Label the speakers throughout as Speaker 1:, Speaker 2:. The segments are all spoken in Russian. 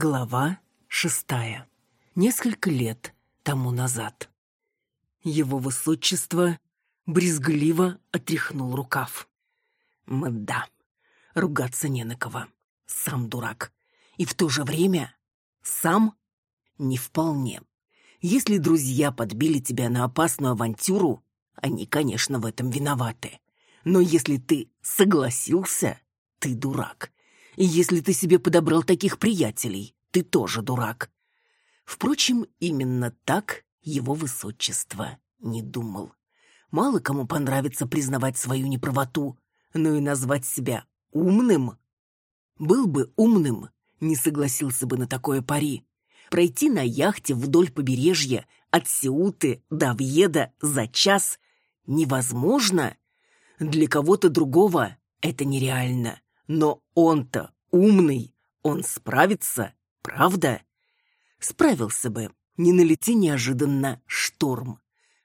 Speaker 1: Глава шестая. Несколько лет тому назад. Его высочество брезгливо отряхнул рукав. Мда, ругаться не на кого. Сам дурак. И в то же время сам не вполне. Если друзья подбили тебя на опасную авантюру, они, конечно, в этом виноваты. Но если ты согласился, ты дурак. И если ты себе подобрал таких приятелей, ты тоже дурак. Впрочем, именно так его высочество не думал. Мало кому понравится признавать свою неправоту, но и назвать себя умным. Был бы умным, не согласился бы на такое пари. Пройти на яхте вдоль побережья от Сеуты до Вьеда за час невозможно. Для кого-то другого это нереально. Но он-то умный, он справится, правда? Справился бы, не налети неожиданно шторм.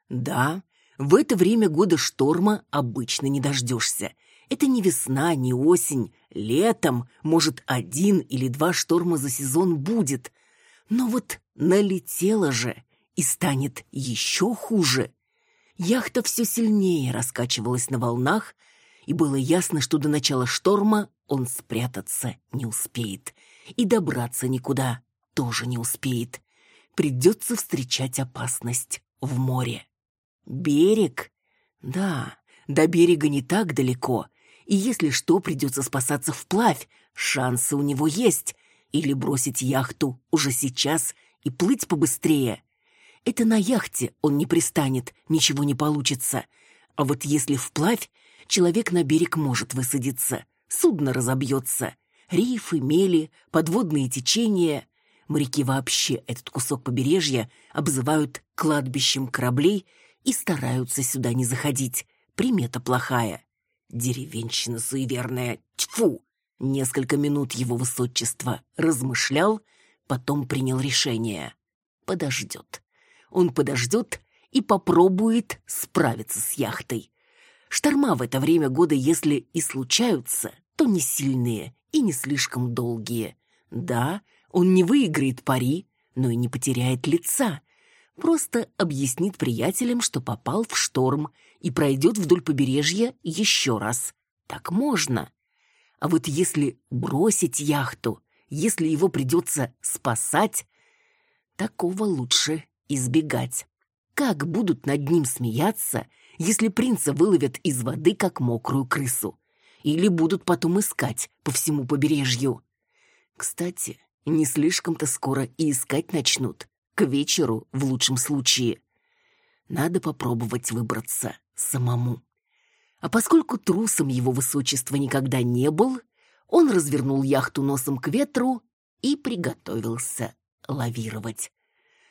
Speaker 1: Да, в это время года шторма обычно не дождешься. Это не весна, не осень, летом, может, один или два шторма за сезон будет. Но вот налетело же, и станет еще хуже. Яхта все сильнее раскачивалась на волнах, и было ясно, что до начала шторма он спрятаться не успеет. И добраться никуда тоже не успеет. Придется встречать опасность в море. Берег? Да, до берега не так далеко. И если что, придется спасаться вплавь. Шансы у него есть. Или бросить яхту уже сейчас и плыть побыстрее. Это на яхте он не пристанет, ничего не получится. А вот если вплавь, человек на берег может высадиться судно разобьется. Рифы, мели, подводные течения. Моряки вообще этот кусок побережья обзывают кладбищем кораблей и стараются сюда не заходить. Примета плохая. Деревенщина суеверная. Тьфу! Несколько минут его высочество размышлял, потом принял решение. Подождет. Он подождет и попробует справиться с яхтой. Шторма в это время года, если и случаются, то не сильные и не слишком долгие. Да, он не выиграет пари, но и не потеряет лица. Просто объяснит приятелям, что попал в шторм и пройдет вдоль побережья еще раз. Так можно. А вот если бросить яхту, если его придется спасать, такого лучше избегать. Как будут над ним смеяться, если принца выловят из воды, как мокрую крысу? или будут потом искать по всему побережью. Кстати, не слишком-то скоро и искать начнут. К вечеру, в лучшем случае. Надо попробовать выбраться самому. А поскольку трусом его высочества никогда не был, он развернул яхту носом к ветру и приготовился лавировать.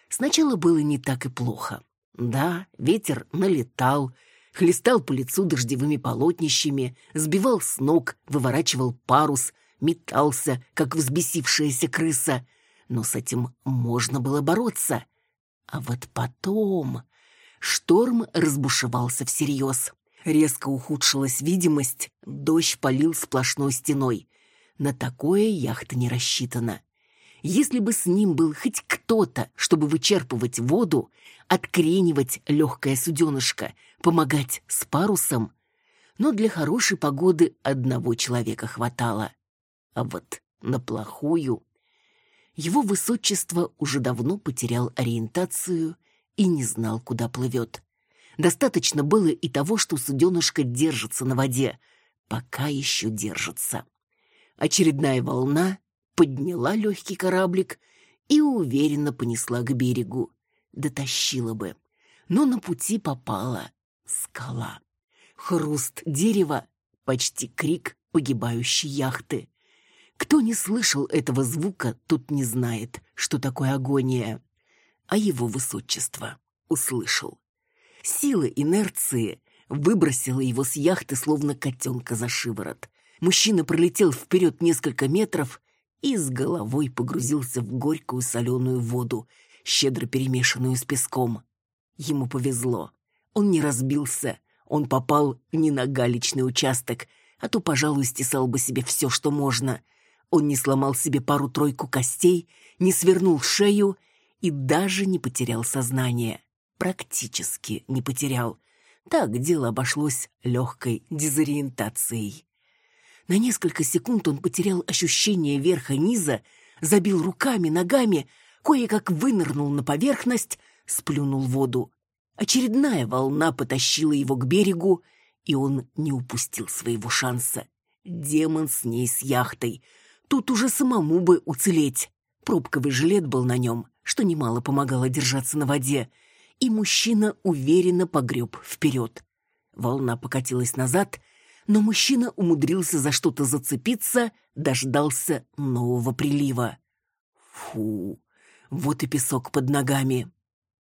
Speaker 1: Сначала было не так и плохо. Да, ветер налетал, хлестал по лицу дождевыми полотнищами, сбивал с ног, выворачивал парус, метался, как взбесившаяся крыса. Но с этим можно было бороться. А вот потом шторм разбушевался всерьез. Резко ухудшилась видимость, дождь полил сплошной стеной. На такое яхта не рассчитана. Если бы с ним был хоть кто-то, чтобы вычерпывать воду, откренивать легкое суденышко, помогать с парусом, но для хорошей погоды одного человека хватало. А вот на плохую... Его высочество уже давно потерял ориентацию и не знал, куда плывет. Достаточно было и того, что суденышко держится на воде, пока еще держится. Очередная волна подняла легкий кораблик и уверенно понесла к берегу. Дотащила бы. Но на пути попала скала. Хруст дерева, почти крик погибающей яхты. Кто не слышал этого звука, тот не знает, что такое агония. А его высочество услышал. Сила инерции выбросила его с яхты, словно котенка за шиворот. Мужчина пролетел вперед несколько метров и с головой погрузился в горькую соленую воду, щедро перемешанную с песком. Ему повезло. Он не разбился. Он попал не на галечный участок, а то, пожалуй, стесал бы себе все, что можно. Он не сломал себе пару-тройку костей, не свернул шею и даже не потерял сознание. Практически не потерял. Так дело обошлось легкой дезориентацией. На несколько секунд он потерял ощущение верха-низа, забил руками, ногами, кое-как вынырнул на поверхность, сплюнул воду. Очередная волна потащила его к берегу, и он не упустил своего шанса. Демон с ней с яхтой. Тут уже самому бы уцелеть. Пробковый жилет был на нем, что немало помогало держаться на воде, и мужчина уверенно погреб вперед. Волна покатилась назад, но мужчина умудрился за что-то зацепиться, дождался нового прилива. Фу, вот и песок под ногами.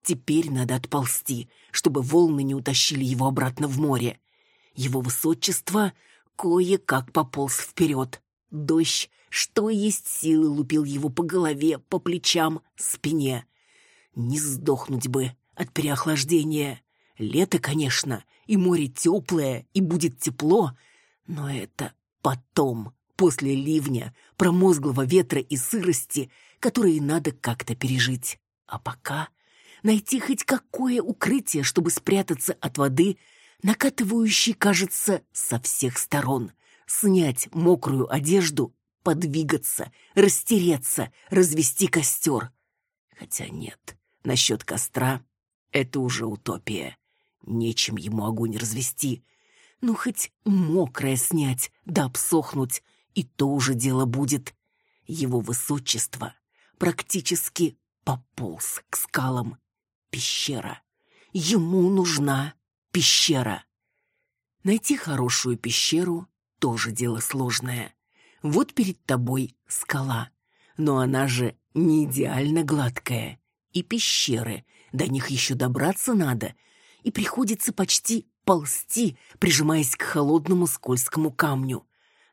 Speaker 1: Теперь надо отползти, чтобы волны не утащили его обратно в море. Его высочество кое-как пополз вперед. Дождь, что есть силы, лупил его по голове, по плечам, спине. Не сдохнуть бы от переохлаждения. Лето, конечно, и море теплое, и будет тепло, но это потом, после ливня, промозглого ветра и сырости, которые надо как-то пережить. А пока найти хоть какое укрытие, чтобы спрятаться от воды, накатывающей, кажется, со всех сторон, снять мокрую одежду, подвигаться, растереться, развести костер. Хотя нет, насчет костра это уже утопия. Нечем ему огонь развести. Ну, хоть мокрое снять, да обсохнуть, и то уже дело будет. Его высочество практически пополз к скалам. Пещера. Ему нужна пещера. Найти хорошую пещеру тоже дело сложное. Вот перед тобой скала, но она же не идеально гладкая. И пещеры, до них еще добраться надо, и приходится почти ползти, прижимаясь к холодному скользкому камню.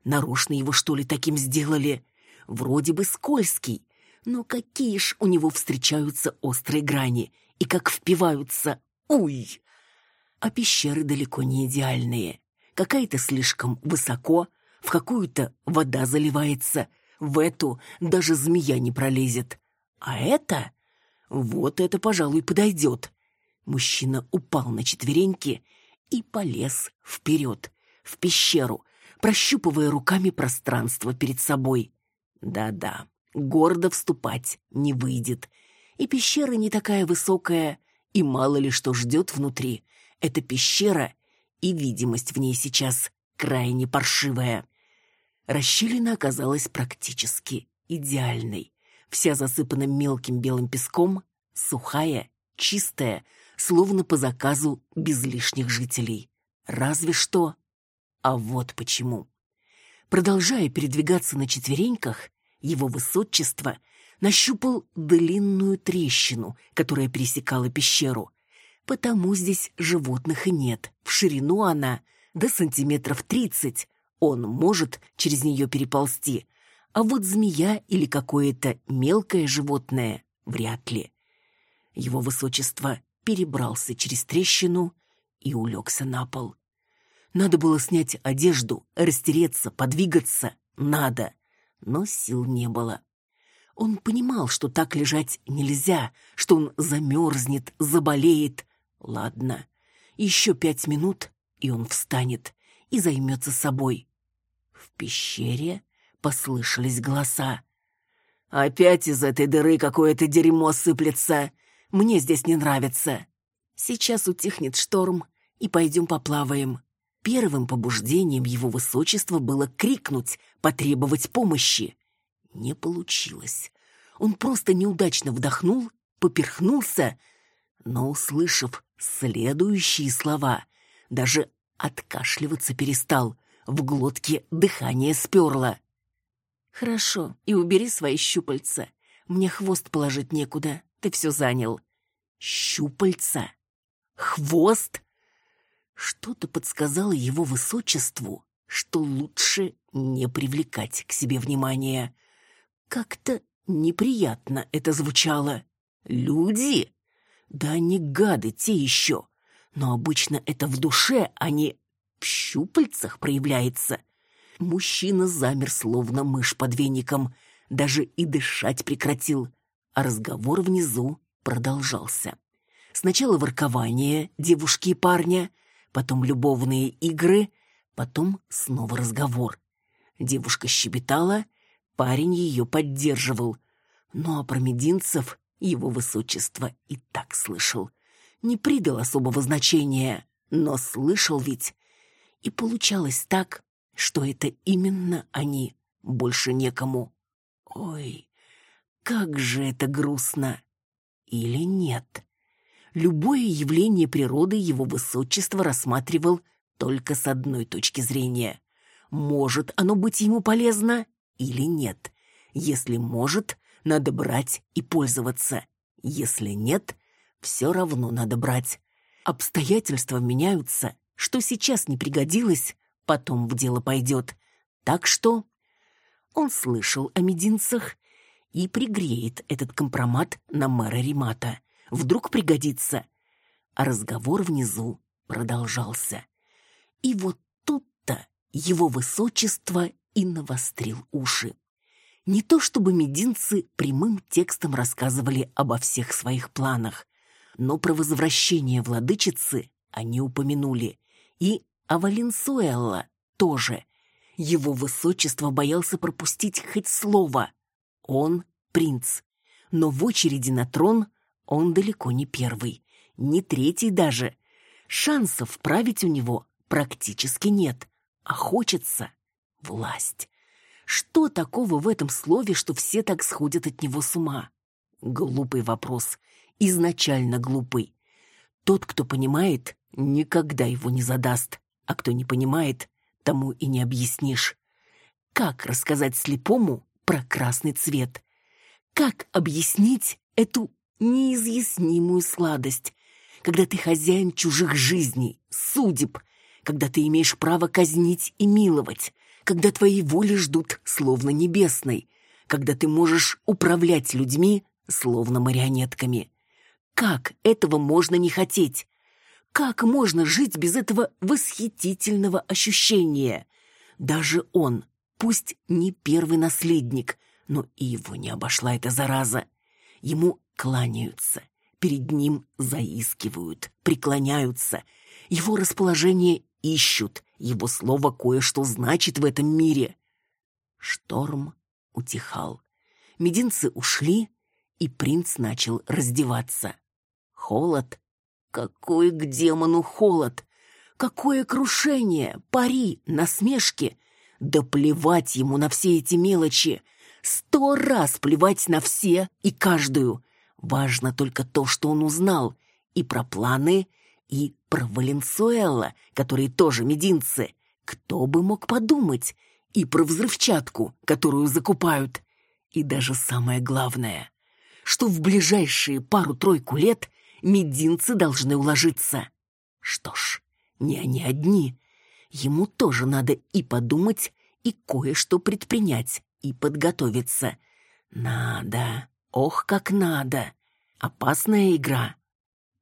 Speaker 1: Нарочно его, что ли, таким сделали? Вроде бы скользкий, но какие ж у него встречаются острые грани, и как впиваются. Уй! А пещеры далеко не идеальные. Какая-то слишком высоко, в какую-то вода заливается, в эту даже змея не пролезет. А это... Вот это, пожалуй, подойдет. Мужчина упал на четвереньки и полез вперед, в пещеру, прощупывая руками пространство перед собой. Да-да, гордо вступать не выйдет. И пещера не такая высокая, и мало ли что ждет внутри. Это пещера, и видимость в ней сейчас крайне паршивая. Расщелина оказалась практически идеальной. Вся засыпана мелким белым песком, сухая, чистая, словно по заказу без лишних жителей. Разве что... А вот почему. Продолжая передвигаться на четвереньках, его высочество нащупал длинную трещину, которая пересекала пещеру. Потому здесь животных и нет. В ширину она до сантиметров тридцать. Он может через нее переползти. А вот змея или какое-то мелкое животное вряд ли. Его высочество перебрался через трещину и улегся на пол. Надо было снять одежду, растереться, подвигаться. Надо. Но сил не было. Он понимал, что так лежать нельзя, что он замерзнет, заболеет. Ладно, еще пять минут, и он встанет и займется собой. В пещере послышались голоса. «Опять из этой дыры какое-то дерьмо сыплется. Мне здесь не нравится. Сейчас утихнет шторм, и пойдем поплаваем. Первым побуждением его высочества было крикнуть, потребовать помощи. Не получилось. Он просто неудачно вдохнул, поперхнулся, но, услышав следующие слова, даже откашливаться перестал, в глотке дыхание сперло. «Хорошо, и убери свои щупальца. Мне хвост положить некуда. Ты все занял. Щупальца? Хвост? Что-то подсказало его высочеству, что лучше не привлекать к себе внимания. Как-то неприятно это звучало. Люди? Да они гады те еще. Но обычно это в душе, а не в щупальцах проявляется. Мужчина замер, словно мышь под веником, даже и дышать прекратил, а разговор внизу продолжался. Сначала воркование девушки и парня, потом любовные игры, потом снова разговор. Девушка щебетала, парень ее поддерживал. Ну а про мединцев его высочество и так слышал. Не придал особого значения, но слышал ведь. И получалось так, что это именно они, больше некому. Ой, как же это грустно! Или нет? Любое явление природы его высочество рассматривал только с одной точки зрения. Может оно быть ему полезно или нет? Если может, надо брать и пользоваться. Если нет, все равно надо брать. Обстоятельства меняются. Что сейчас не пригодилось, потом в дело пойдет. Так что он слышал о мединцах и пригреет этот компромат на мэра Римата. Вдруг пригодится. А разговор внизу продолжался. И вот тут-то его высочество и навострил уши. Не то чтобы мединцы прямым текстом рассказывали обо всех своих планах, но про возвращение владычицы они упомянули. И о Валенсуэлла тоже. Его высочество боялся пропустить хоть слово. Он принц. Но в очереди на трон он далеко не первый, не третий даже. Шансов править у него практически нет, а хочется власть. Что такого в этом слове, что все так сходят от него с ума? Глупый вопрос. Изначально глупый. Тот, кто понимает, никогда его не задаст, а кто не понимает, тому и не объяснишь. Как рассказать слепому про красный цвет? Как объяснить эту неизъяснимую сладость, когда ты хозяин чужих жизней, судеб, когда ты имеешь право казнить и миловать, когда твои воли ждут словно небесной, когда ты можешь управлять людьми словно марионетками. Как этого можно не хотеть? Как можно жить без этого восхитительного ощущения? Даже он, пусть не первый наследник, но и его не обошла эта зараза. Ему кланяются, перед ним заискивают, преклоняются. Его расположение ищут, его слово кое-что значит в этом мире. Шторм утихал. Мединцы ушли, и принц начал раздеваться. Холод? Какой к демону холод? Какое крушение, пари, насмешки? Да плевать ему на все эти мелочи. Сто раз плевать на все и каждую. Важно только то, что он узнал. И про планы, и про Валенсуэла, которые тоже мединцы. Кто бы мог подумать? И про взрывчатку, которую закупают. И даже самое главное, что в ближайшие пару-тройку лет мединцы должны уложиться. Что ж, не они одни. Ему тоже надо и подумать, и кое-что предпринять и подготовиться. Надо, ох, как надо. Опасная игра,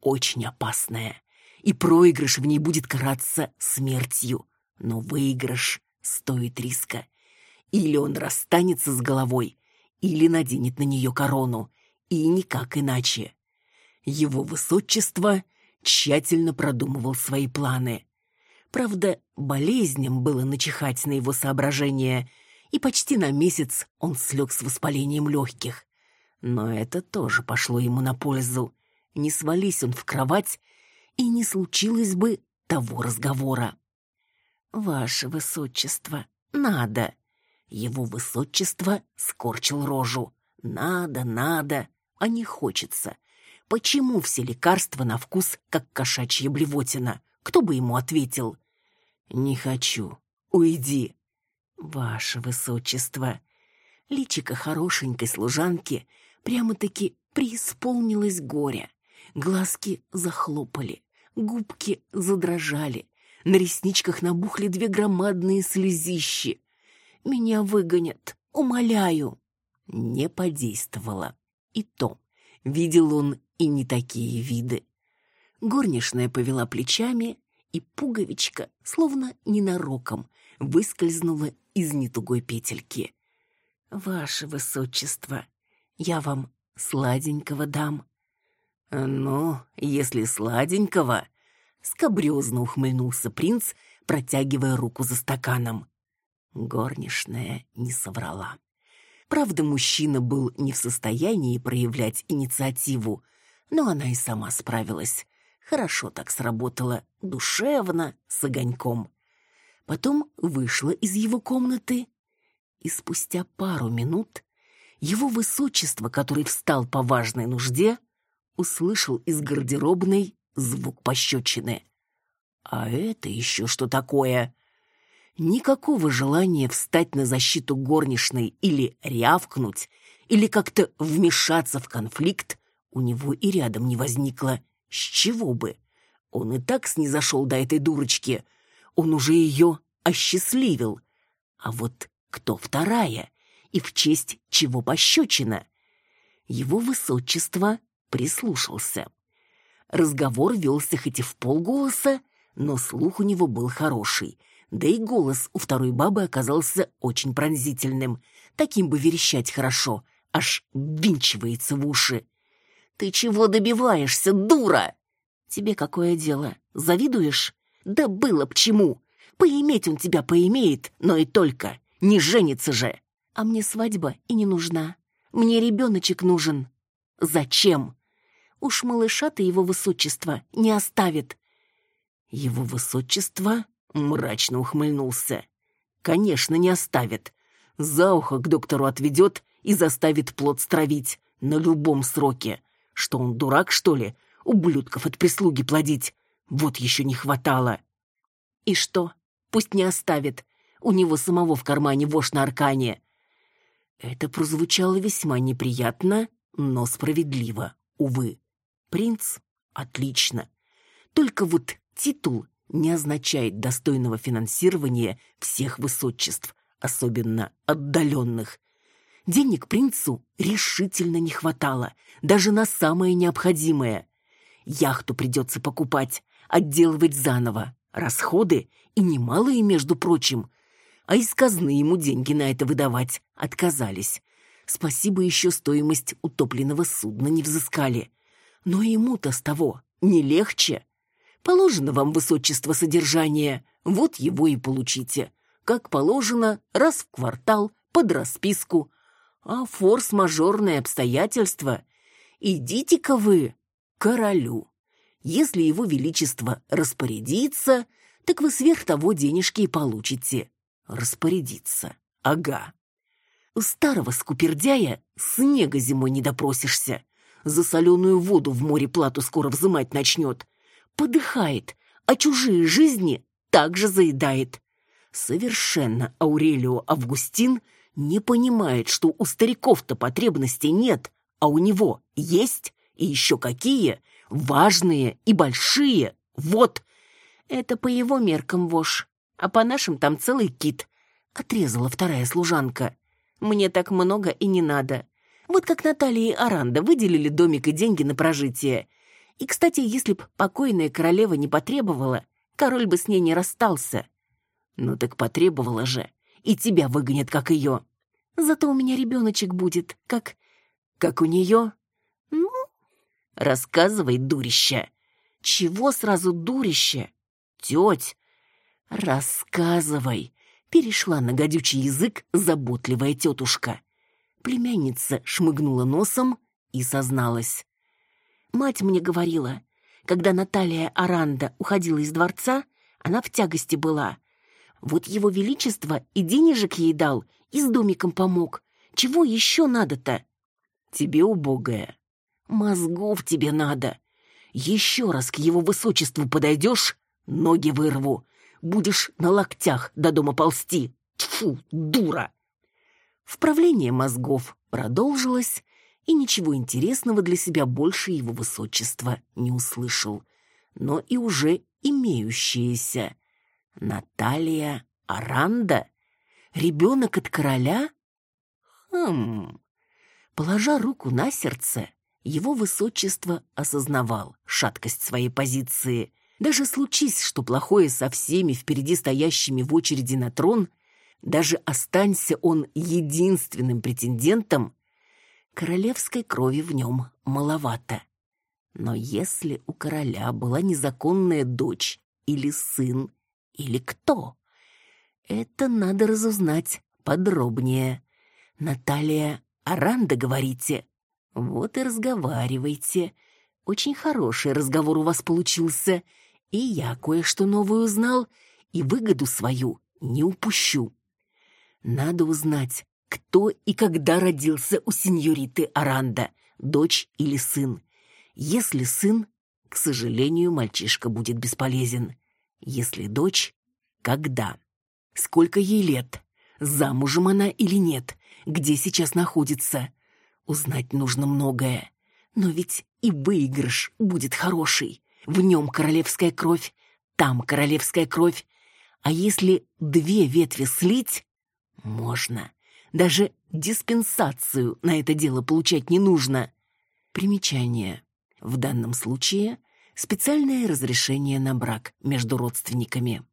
Speaker 1: очень опасная. И проигрыш в ней будет караться смертью. Но выигрыш стоит риска. Или он расстанется с головой, или наденет на нее корону. И никак иначе. Его высочество тщательно продумывал свои планы. Правда, болезням было начихать на его соображения – и почти на месяц он слег с воспалением легких. Но это тоже пошло ему на пользу. Не свались он в кровать, и не случилось бы того разговора. «Ваше высочество, надо!» Его высочество скорчил рожу. «Надо, надо, а не хочется. Почему все лекарства на вкус, как кошачья блевотина? Кто бы ему ответил?» «Не хочу. Уйди. «Ваше высочество!» Личико хорошенькой служанки прямо-таки преисполнилось горя. Глазки захлопали, губки задрожали, на ресничках набухли две громадные слезищи. «Меня выгонят, умоляю!» Не подействовало. И то, видел он и не такие виды. Горничная повела плечами, и пуговичка, словно ненароком, выскользнула из нетугой петельки. «Ваше высочество, я вам сладенького дам». «Ну, если сладенького...» Скобрезно ухмыльнулся принц, протягивая руку за стаканом. Горничная не соврала. Правда, мужчина был не в состоянии проявлять инициативу, но она и сама справилась. Хорошо так сработала, душевно, с огоньком. Потом вышла из его комнаты, и спустя пару минут его высочество, который встал по важной нужде, услышал из гардеробной звук пощечины. А это еще что такое? Никакого желания встать на защиту горничной или рявкнуть, или как-то вмешаться в конфликт у него и рядом не возникло. С чего бы? Он и так снизошел до этой дурочки. Он уже ее осчастливил. А вот кто вторая? И в честь чего пощечина? Его высочество прислушался. Разговор велся хоть и в полголоса, но слух у него был хороший — да и голос у второй бабы оказался очень пронзительным. Таким бы верещать хорошо, аж винчивается в уши. «Ты чего добиваешься, дура?» «Тебе какое дело? Завидуешь?» «Да было б чему! Поиметь он тебя поимеет, но и только. Не женится же!» «А мне свадьба и не нужна. Мне ребеночек нужен». «Зачем?» «Уж малыша-то его высочество не оставит». «Его высочество?» Мрачно ухмыльнулся. Конечно, не оставит. За ухо к доктору отведет и заставит плод стравить. На любом сроке. Что он, дурак, что ли? Ублюдков от прислуги плодить. Вот еще не хватало. И что? Пусть не оставит. У него самого в кармане вошь на аркане. Это прозвучало весьма неприятно, но справедливо, увы. Принц? Отлично. Только вот титул не означает достойного финансирования всех высочеств, особенно отдаленных. Денег принцу решительно не хватало, даже на самое необходимое. Яхту придется покупать, отделывать заново, расходы и немалые, между прочим. А из казны ему деньги на это выдавать отказались. Спасибо еще стоимость утопленного судна не взыскали. Но ему-то с того не легче. Положено вам, высочество, содержание, вот его и получите. Как положено, раз в квартал, под расписку. А форс-мажорные обстоятельства. Идите-ка вы королю. Если его величество распорядится, так вы сверх того денежки и получите. Распорядиться. Ага. У старого скупердяя снега зимой не допросишься. За соленую воду в море плату скоро взымать начнет подыхает, а чужие жизни также заедает. Совершенно Аурелио Августин не понимает, что у стариков-то потребностей нет, а у него есть, и еще какие, важные и большие, вот. Это по его меркам вошь, а по нашим там целый кит, отрезала вторая служанка. Мне так много и не надо. Вот как Наталья и Аранда выделили домик и деньги на прожитие. И, кстати, если б покойная королева не потребовала, король бы с ней не расстался. Ну так потребовала же, и тебя выгонят, как ее. Зато у меня ребеночек будет, как... Как у нее? Ну, рассказывай, дурище. Чего сразу дурище? Теть, рассказывай. Перешла на гадючий язык заботливая тетушка. Племянница шмыгнула носом и созналась. Мать мне говорила, когда Наталья Аранда уходила из дворца, она в тягости была. Вот его величество и денежек ей дал, и с домиком помог. Чего еще надо-то? Тебе, убогая, мозгов тебе надо. Еще раз к его высочеству подойдешь, ноги вырву. Будешь на локтях до дома ползти. Тьфу, дура! Вправление мозгов продолжилось, и ничего интересного для себя больше его высочества не услышал. Но и уже имеющиеся. Наталья Аранда? Ребенок от короля? Хм... Положа руку на сердце, его высочество осознавал шаткость своей позиции. Даже случись, что плохое со всеми впереди стоящими в очереди на трон, даже останься он единственным претендентом, королевской крови в нем маловато. Но если у короля была незаконная дочь или сын, или кто, это надо разузнать подробнее. Наталья Аранда, говорите? Вот и разговаривайте. Очень хороший разговор у вас получился. И я кое-что новое узнал, и выгоду свою не упущу. Надо узнать, кто и когда родился у сеньориты Аранда, дочь или сын. Если сын, к сожалению, мальчишка будет бесполезен. Если дочь, когда? Сколько ей лет? Замужем она или нет? Где сейчас находится? Узнать нужно многое. Но ведь и выигрыш будет хороший. В нем королевская кровь, там королевская кровь. А если две ветви слить, можно. Даже диспенсацию на это дело получать не нужно. Примечание. В данном случае специальное разрешение на брак между родственниками.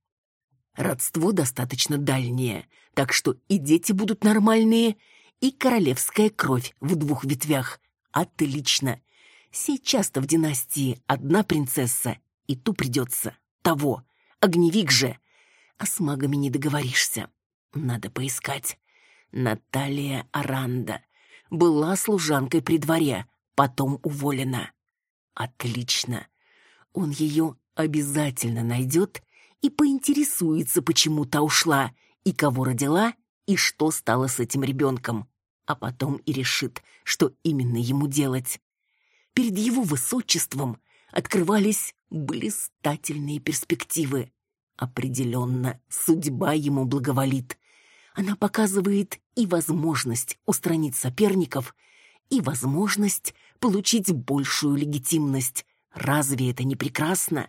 Speaker 1: Родство достаточно дальнее, так что и дети будут нормальные, и королевская кровь в двух ветвях. Отлично. Сейчас-то в династии одна принцесса, и ту придется. Того. Огневик же. А с магами не договоришься. Надо поискать. Наталья Аранда. Была служанкой при дворе, потом уволена. Отлично. Он ее обязательно найдет и поинтересуется, почему та ушла, и кого родила, и что стало с этим ребенком. А потом и решит, что именно ему делать. Перед его высочеством открывались блистательные перспективы. Определенно, судьба ему благоволит. Она показывает и возможность устранить соперников, и возможность получить большую легитимность. Разве это не прекрасно?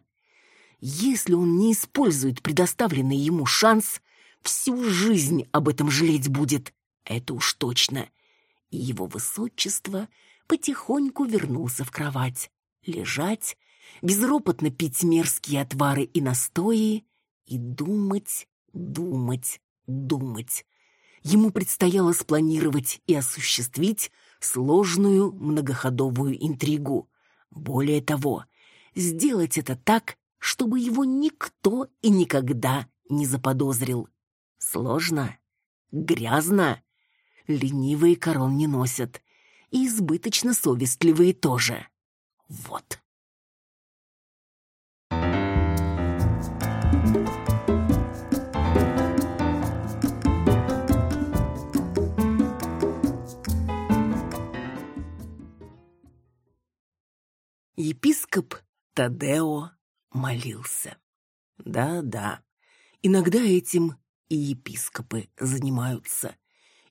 Speaker 1: Если он не использует предоставленный ему шанс, всю жизнь об этом жалеть будет. Это уж точно. И его высочество потихоньку вернулся в кровать. Лежать, безропотно пить мерзкие отвары и настои и думать, думать, думать. Ему предстояло спланировать и осуществить сложную многоходовую интригу. Более того, сделать это так, чтобы его никто и никогда не заподозрил. Сложно, грязно. Ленивые корон не носят, и избыточно совестливые тоже. Вот. Епископ Тадео молился. Да-да, иногда этим и епископы занимаются.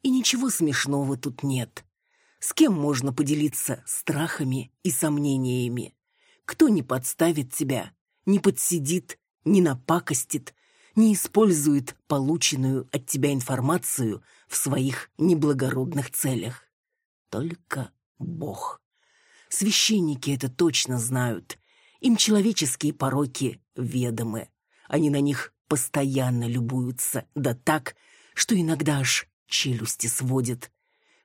Speaker 1: И ничего смешного тут нет. С кем можно поделиться страхами и сомнениями? Кто не подставит тебя, не подсидит, не напакостит, не использует полученную от тебя информацию в своих неблагородных целях? Только Бог. Священники это точно знают. Им человеческие пороки ведомы. Они на них постоянно любуются, да так, что иногда аж челюсти сводит.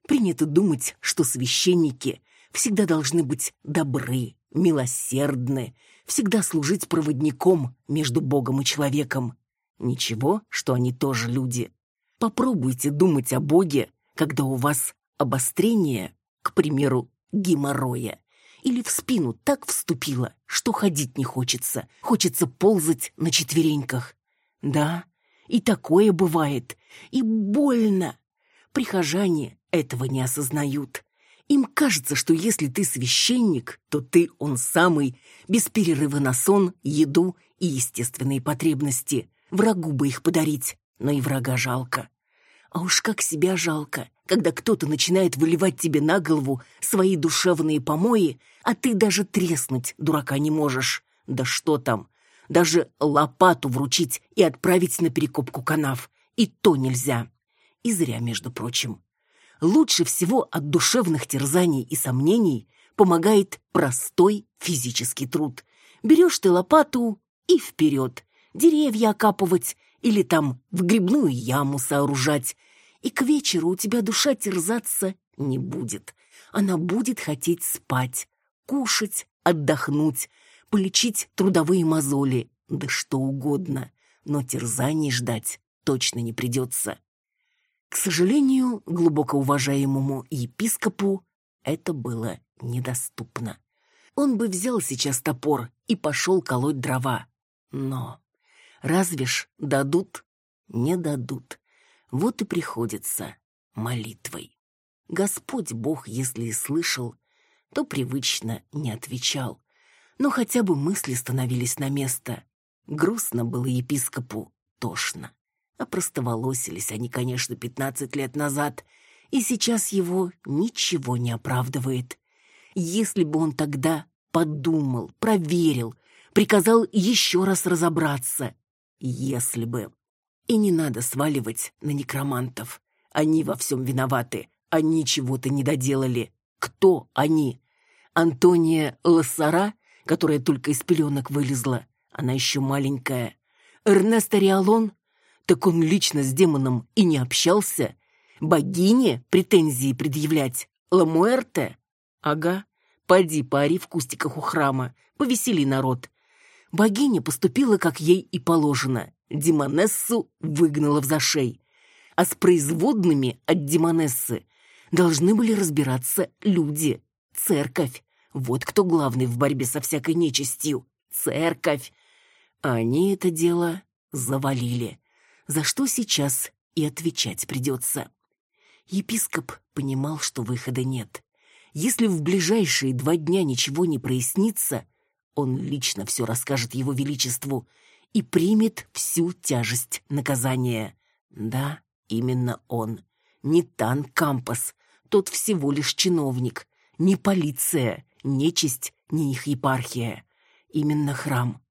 Speaker 1: Принято думать, что священники всегда должны быть добры, милосердны, всегда служить проводником между Богом и человеком. Ничего, что они тоже люди. Попробуйте думать о Боге, когда у вас обострение, к примеру, геморроя. Или в спину так вступило, что ходить не хочется, хочется ползать на четвереньках. Да, и такое бывает, и больно. Прихожане этого не осознают. Им кажется, что если ты священник, то ты он самый, без перерыва на сон, еду и естественные потребности. Врагу бы их подарить, но и врага жалко. А уж как себя жалко, когда кто-то начинает выливать тебе на голову свои душевные помои, а ты даже треснуть дурака не можешь. Да что там, даже лопату вручить и отправить на перекопку канав. И то нельзя. И зря, между прочим. Лучше всего от душевных терзаний и сомнений помогает простой физический труд. Берешь ты лопату и вперед. Деревья окапывать или там в грибную яму сооружать, и к вечеру у тебя душа терзаться не будет. Она будет хотеть спать, кушать, отдохнуть, полечить трудовые мозоли, да что угодно, но терзаний ждать точно не придется. К сожалению, глубоко уважаемому епископу это было недоступно. Он бы взял сейчас топор и пошел колоть дрова. Но разве ж дадут? Не дадут. Вот и приходится молитвой. Господь Бог, если и слышал, то привычно не отвечал. Но хотя бы мысли становились на место. Грустно было епископу, тошно. Опростоволосились они, конечно, пятнадцать лет назад, и сейчас его ничего не оправдывает. Если бы он тогда подумал, проверил, приказал еще раз разобраться. Если бы. И не надо сваливать на некромантов. Они во всем виноваты. Они чего-то не доделали. Кто они? Антония Лассара, которая только из пеленок вылезла. Она еще маленькая. Эрнест Риалон? Так он лично с демоном и не общался. Богине претензии предъявлять. Ламуэрте? Ага. Поди пари в кустиках у храма. Повесели народ. Богиня поступила, как ей и положено. Демонессу выгнала в зашей. А с производными от демонессы должны были разбираться люди. Церковь. Вот кто главный в борьбе со всякой нечистью. Церковь. А они это дело завалили. За что сейчас и отвечать придется. Епископ понимал, что выхода нет. Если в ближайшие два дня ничего не прояснится, он лично все расскажет его величеству и примет всю тяжесть наказания. Да, именно он. Не Тан Кампас, тот всего лишь чиновник. Не полиция, не честь, не их епархия. Именно храм.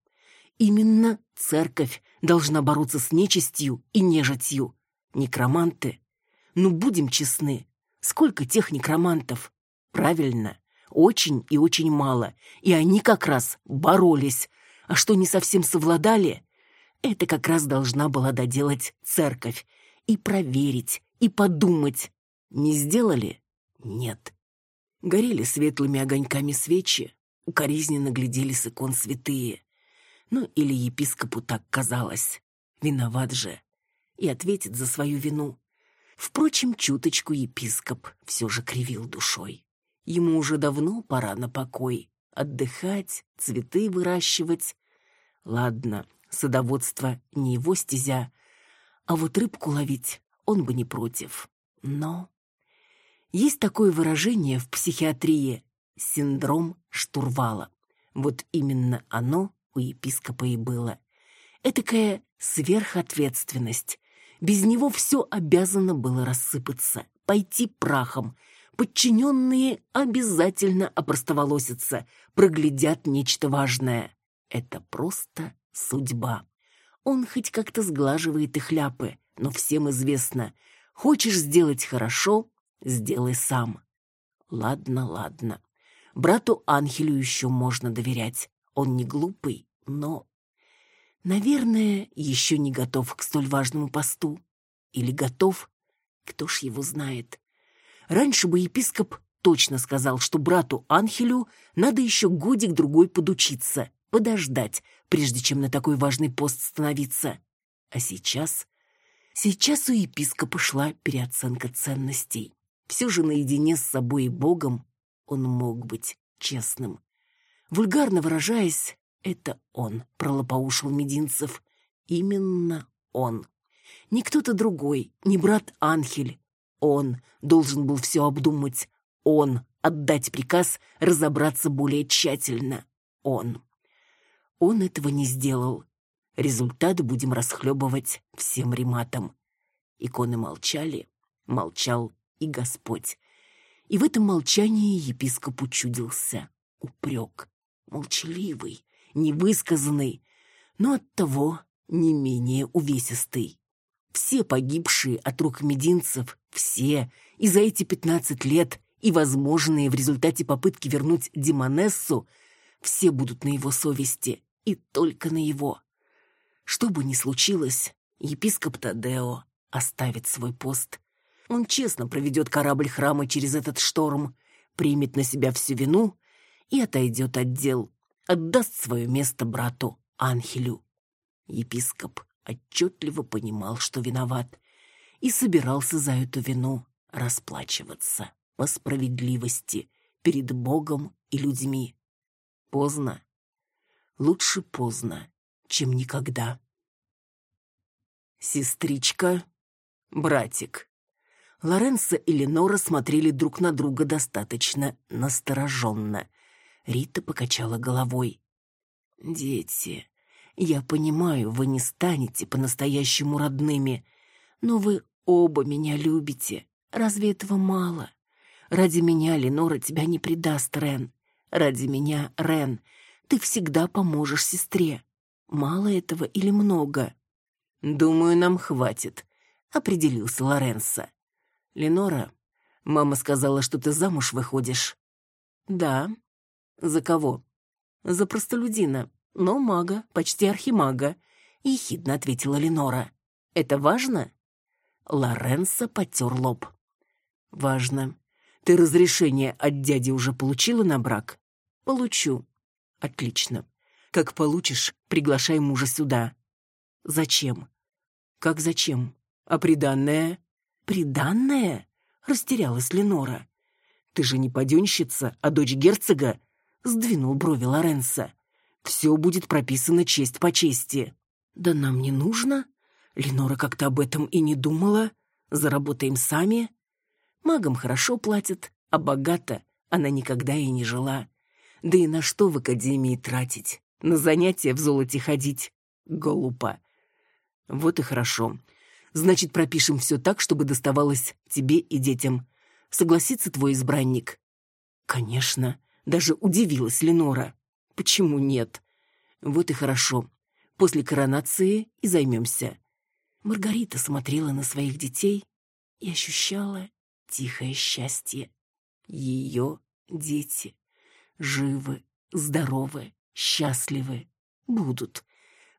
Speaker 1: Именно церковь должна бороться с нечистью и нежитью. Некроманты. Ну, будем честны, сколько тех некромантов? Правильно, очень и очень мало. И они как раз боролись. А что не совсем совладали, это как раз должна была доделать церковь. И проверить, и подумать. Не сделали? Нет. Горели светлыми огоньками свечи, укоризненно глядели с икон святые. Ну, или епископу так казалось. Виноват же. И ответит за свою вину. Впрочем, чуточку епископ все же кривил душой. Ему уже давно пора на покой. Отдыхать, цветы выращивать. Ладно, садоводство не его стезя, а вот рыбку ловить он бы не против. Но есть такое выражение в психиатрии – синдром штурвала. Вот именно оно у епископа и было. Этакая сверхответственность. Без него все обязано было рассыпаться, пойти прахом – подчиненные обязательно опростоволосятся, проглядят нечто важное. Это просто судьба. Он хоть как-то сглаживает их ляпы, но всем известно, хочешь сделать хорошо, сделай сам. Ладно, ладно. Брату Анхелю еще можно доверять. Он не глупый, но... Наверное, еще не готов к столь важному посту. Или готов? Кто ж его знает. Раньше бы епископ точно сказал, что брату Анхелю надо еще годик-другой подучиться, подождать, прежде чем на такой важный пост становиться. А сейчас... Сейчас у епископа шла переоценка ценностей. Все же наедине с собой и Богом он мог быть честным. Вульгарно выражаясь, это он пролопоушил Мединцев. Именно он. Не кто-то другой, не брат Анхель, он должен был все обдумать. Он отдать приказ разобраться более тщательно. Он. Он этого не сделал. Результат будем расхлебывать всем рематом. Иконы молчали, молчал и Господь. И в этом молчании епископ учудился. Упрек. Молчаливый, невысказанный, но оттого не менее увесистый. Все погибшие от рук мединцев, все, и за эти пятнадцать лет, и возможные в результате попытки вернуть Димонессу, все будут на его совести, и только на его. Что бы ни случилось, епископ Тадео оставит свой пост. Он честно проведет корабль храма через этот шторм, примет на себя всю вину и отойдет от дел, отдаст свое место брату Анхелю. Епископ отчетливо понимал, что виноват, и собирался за эту вину расплачиваться по справедливости перед Богом и людьми. Поздно. Лучше поздно, чем никогда. Сестричка, братик. Лоренцо и Ленора смотрели друг на друга достаточно настороженно. Рита покачала головой. «Дети, я понимаю, вы не станете по-настоящему родными, но вы оба меня любите. Разве этого мало? Ради меня Ленора тебя не предаст, Рен. Ради меня, Рен, ты всегда поможешь сестре. Мало этого или много? Думаю, нам хватит, определился Лоренцо. Ленора, мама сказала, что ты замуж выходишь. Да. За кого? За простолюдина, но мага, почти архимага, ехидно ответила Ленора. Это важно? Лоренцо потер лоб. Важно. Ты разрешение от дяди уже получила на брак? Получу. Отлично. Как получишь, приглашай мужа сюда. Зачем? Как зачем? А приданное? Приданное? Растерялась Ленора. Ты же не паденщица, а дочь герцога? Сдвинул брови Лоренцо. Все будет прописано честь по чести. Да нам не нужно. Ленора как-то об этом и не думала. Заработаем сами. Магам хорошо платят, а богато она никогда и не жила. Да и на что в академии тратить? На занятия в золоте ходить? Глупо. Вот и хорошо. Значит, пропишем все так, чтобы доставалось тебе и детям. Согласится твой избранник? Конечно. Даже удивилась Ленора. Почему нет? Вот и хорошо. После коронации и займемся. Маргарита смотрела на своих детей и ощущала тихое счастье. Ее дети живы, здоровы, счастливы, будут.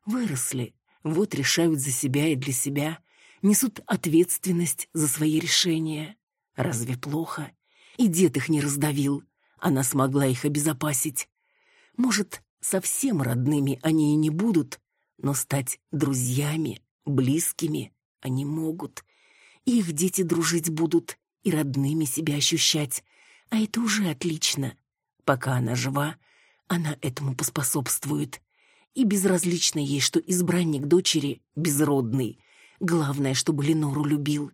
Speaker 1: Выросли, вот решают за себя и для себя, несут ответственность за свои решения. Разве плохо? И дед их не раздавил, она смогла их обезопасить. Может, совсем родными они и не будут, но стать друзьями, близкими они могут. Их дети дружить будут и родными себя ощущать, а это уже отлично. Пока она жива, она этому поспособствует. И безразлично ей, что избранник дочери безродный. Главное, чтобы Ленору любил.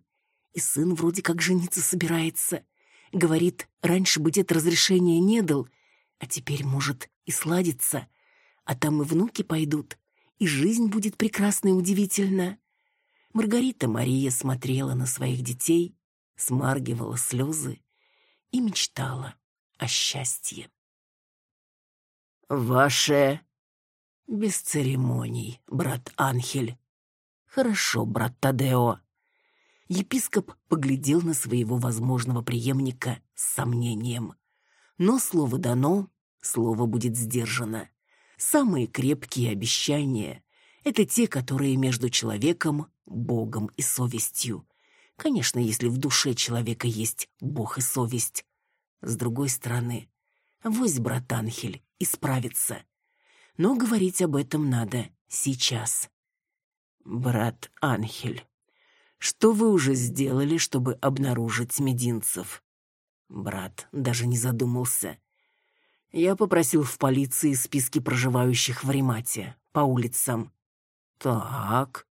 Speaker 1: И сын вроде как жениться собирается. Говорит, раньше бы дед разрешения не дал, а теперь, может, и сладится. А там и внуки пойдут, и жизнь будет прекрасна и удивительна. Маргарита Мария смотрела на своих детей, смаргивала слезы и мечтала о счастье. «Ваше...» «Без церемоний, брат Анхель». «Хорошо, брат Тадео». Епископ поглядел на своего возможного преемника с сомнением. Но слово дано, слово будет сдержано. Самые крепкие обещания — это те, которые между человеком, Богом и совестью. Конечно, если в душе человека есть Бог и совесть. С другой стороны, вось брат Анхель исправится. Но говорить об этом надо сейчас. Брат Анхель, что вы уже сделали, чтобы обнаружить мединцев? Брат даже не задумался. Я попросил в полиции списки проживающих в Римате по улицам. Так.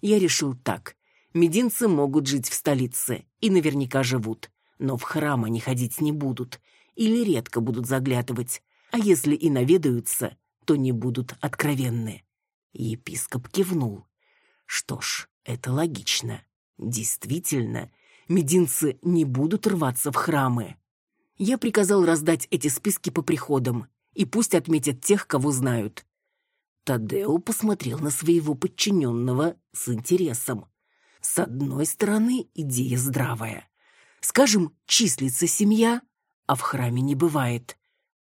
Speaker 1: Я решил так. Мединцы могут жить в столице и наверняка живут, но в храм они ходить не будут или редко будут заглядывать, а если и наведаются, то не будут откровенны. Епископ кивнул. Что ж, это логично. Действительно, мединцы не будут рваться в храмы. Я приказал раздать эти списки по приходам, и пусть отметят тех, кого знают. Тадео посмотрел на своего подчиненного с интересом. С одной стороны, идея здравая. Скажем, числится семья, а в храме не бывает.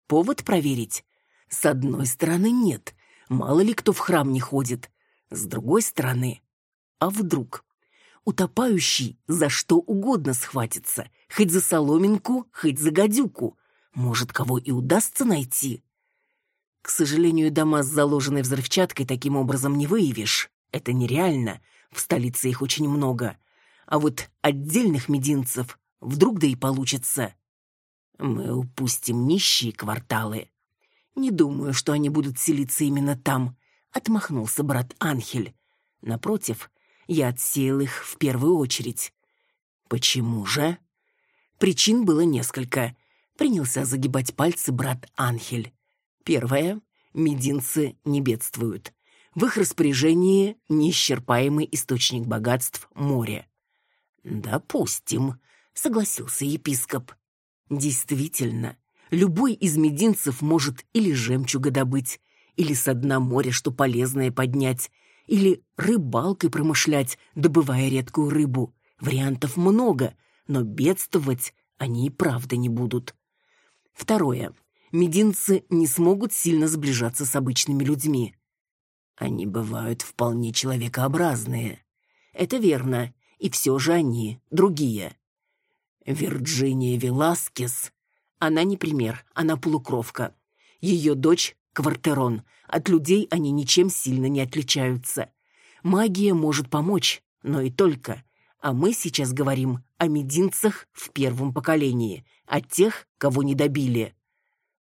Speaker 1: Повод проверить? С одной стороны, нет. Мало ли кто в храм не ходит. С другой стороны, А вдруг? Утопающий за что угодно схватится, хоть за соломинку, хоть за гадюку. Может, кого и удастся найти. К сожалению, дома с заложенной взрывчаткой таким образом не выявишь. Это нереально. В столице их очень много. А вот отдельных мединцев вдруг да и получится. Мы упустим нищие кварталы. Не думаю, что они будут селиться именно там, отмахнулся брат Анхель. Напротив, я отсеял их в первую очередь. Почему же? Причин было несколько. Принялся загибать пальцы брат Анхель. Первое. Мединцы не бедствуют. В их распоряжении неисчерпаемый источник богатств – море. «Допустим», — согласился епископ. «Действительно, любой из мединцев может или жемчуга добыть, или со дна моря что полезное поднять, или рыбалкой промышлять, добывая редкую рыбу. Вариантов много, но бедствовать они и правда не будут. Второе. Мединцы не смогут сильно сближаться с обычными людьми. Они бывают вполне человекообразные. Это верно, и все же они другие. Вирджиния Веласкес, она не пример, она полукровка. Ее дочь Квартерон. От людей они ничем сильно не отличаются. Магия может помочь, но и только. А мы сейчас говорим о мединцах в первом поколении, о тех, кого не добили.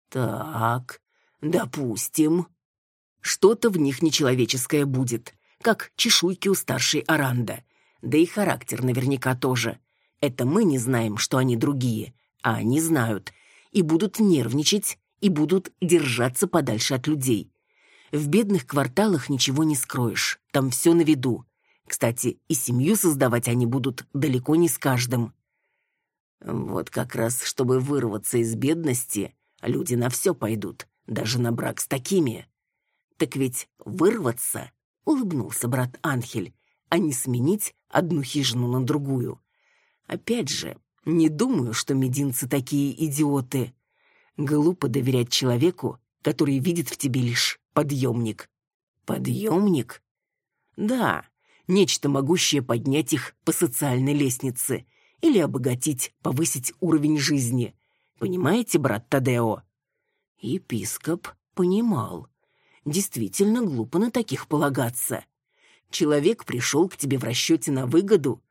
Speaker 1: Так, допустим. Что-то в них нечеловеческое будет, как чешуйки у старшей Аранда. Да и характер наверняка тоже. Это мы не знаем, что они другие, а они знают. И будут нервничать, и будут держаться подальше от людей. В бедных кварталах ничего не скроешь, там все на виду. Кстати, и семью создавать они будут далеко не с каждым. Вот как раз, чтобы вырваться из бедности, люди на все пойдут, даже на брак с такими. Так ведь вырваться, улыбнулся брат Анхель, а не сменить одну хижину на другую. Опять же, не думаю, что мединцы такие идиоты. Глупо доверять человеку, который видит в тебе лишь подъемник. Подъемник? Да, нечто могущее поднять их по социальной лестнице или обогатить, повысить уровень жизни. Понимаете, брат Тадео? Епископ понимал. Действительно глупо на таких полагаться. Человек пришел к тебе в расчете на выгоду,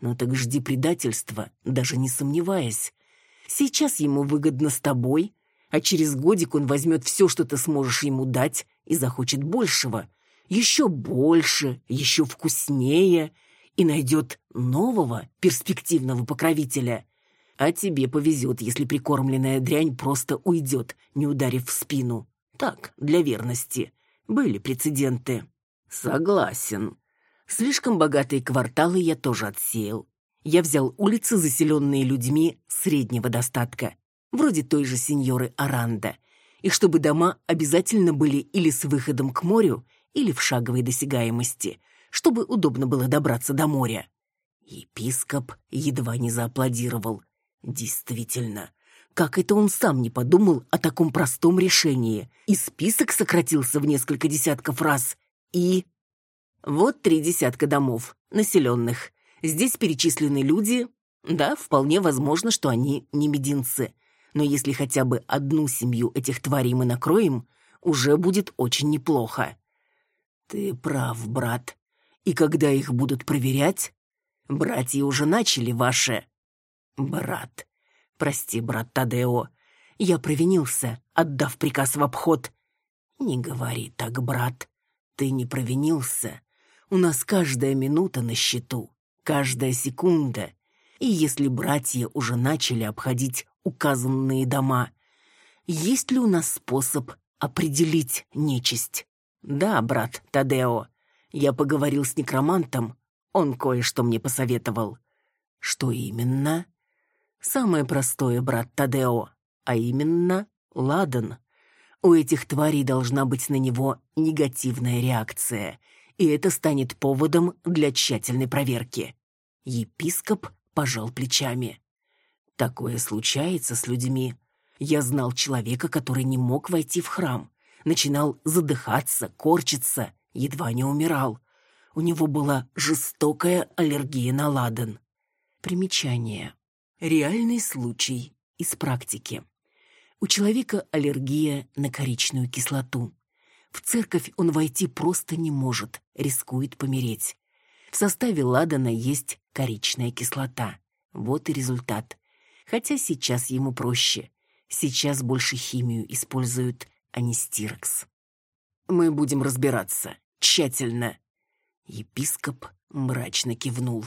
Speaker 1: но так жди предательства, даже не сомневаясь. Сейчас ему выгодно с тобой, а через годик он возьмет все, что ты сможешь ему дать, и захочет большего. Еще больше, еще вкуснее, и найдет нового перспективного покровителя. А тебе повезет, если прикормленная дрянь просто уйдет, не ударив в спину. Так, для верности. Были прецеденты. Согласен. Слишком богатые кварталы я тоже отсеял. Я взял улицы, заселенные людьми среднего достатка, вроде той же сеньоры Аранда, и чтобы дома обязательно были или с выходом к морю, или в шаговой досягаемости, чтобы удобно было добраться до моря. Епископ едва не зааплодировал. Действительно, как это он сам не подумал о таком простом решении? И список сократился в несколько десятков раз. И... Вот три десятка домов, населенных. Здесь перечислены люди... Да, вполне возможно, что они не мединцы. Но если хотя бы одну семью этих тварей мы накроем, уже будет очень неплохо. Ты прав, брат. И когда их будут проверять? Братья уже начали ваше... Брат. Прости, брат Тадео, я провинился, отдав приказ в обход. Не говори так, брат. Ты не провинился. У нас каждая минута на счету, каждая секунда. И если братья уже начали обходить указанные дома, есть ли у нас способ определить нечисть? Да, брат Тадео, я поговорил с некромантом, он кое-что мне посоветовал. Что именно? Самое простое, брат Тадео, а именно ладан. У этих тварей должна быть на него негативная реакция, и это станет поводом для тщательной проверки. Епископ пожал плечами. Такое случается с людьми. Я знал человека, который не мог войти в храм, начинал задыхаться, корчиться, едва не умирал. У него была жестокая аллергия на ладан. Примечание. Реальный случай из практики. У человека аллергия на коричную кислоту. В церковь он войти просто не может, рискует помереть. В составе ладана есть коричная кислота. Вот и результат. Хотя сейчас ему проще. Сейчас больше химию используют, а не стирекс. Мы будем разбираться. Тщательно. Епископ мрачно кивнул.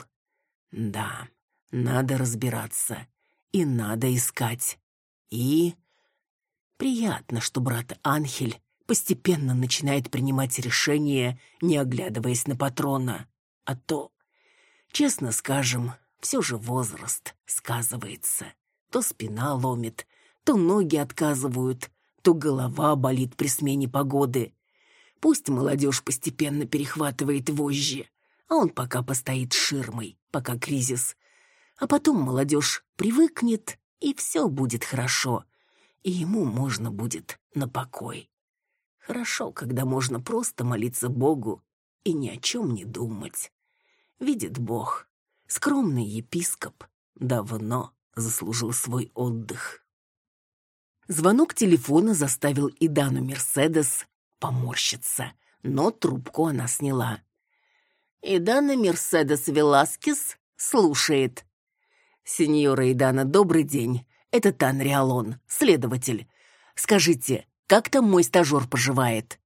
Speaker 1: Да, надо разбираться. И надо искать. И... Приятно, что брат Анхель постепенно начинает принимать решения, не оглядываясь на патрона. А то, честно скажем, все же возраст сказывается. То спина ломит, то ноги отказывают, то голова болит при смене погоды. Пусть молодежь постепенно перехватывает вожжи, а он пока постоит ширмой, пока кризис. А потом молодежь привыкнет, и все будет хорошо, и ему можно будет на покой. Хорошо, когда можно просто молиться Богу и ни о чем не думать. Видит Бог, скромный епископ давно заслужил свой отдых. Звонок телефона заставил Идану Мерседес поморщиться, но трубку она сняла. «Идана Мерседес Веласкес слушает». «Сеньора Идана, добрый день. Это Тан Риалон, следователь. Скажите, как там мой стажер поживает?»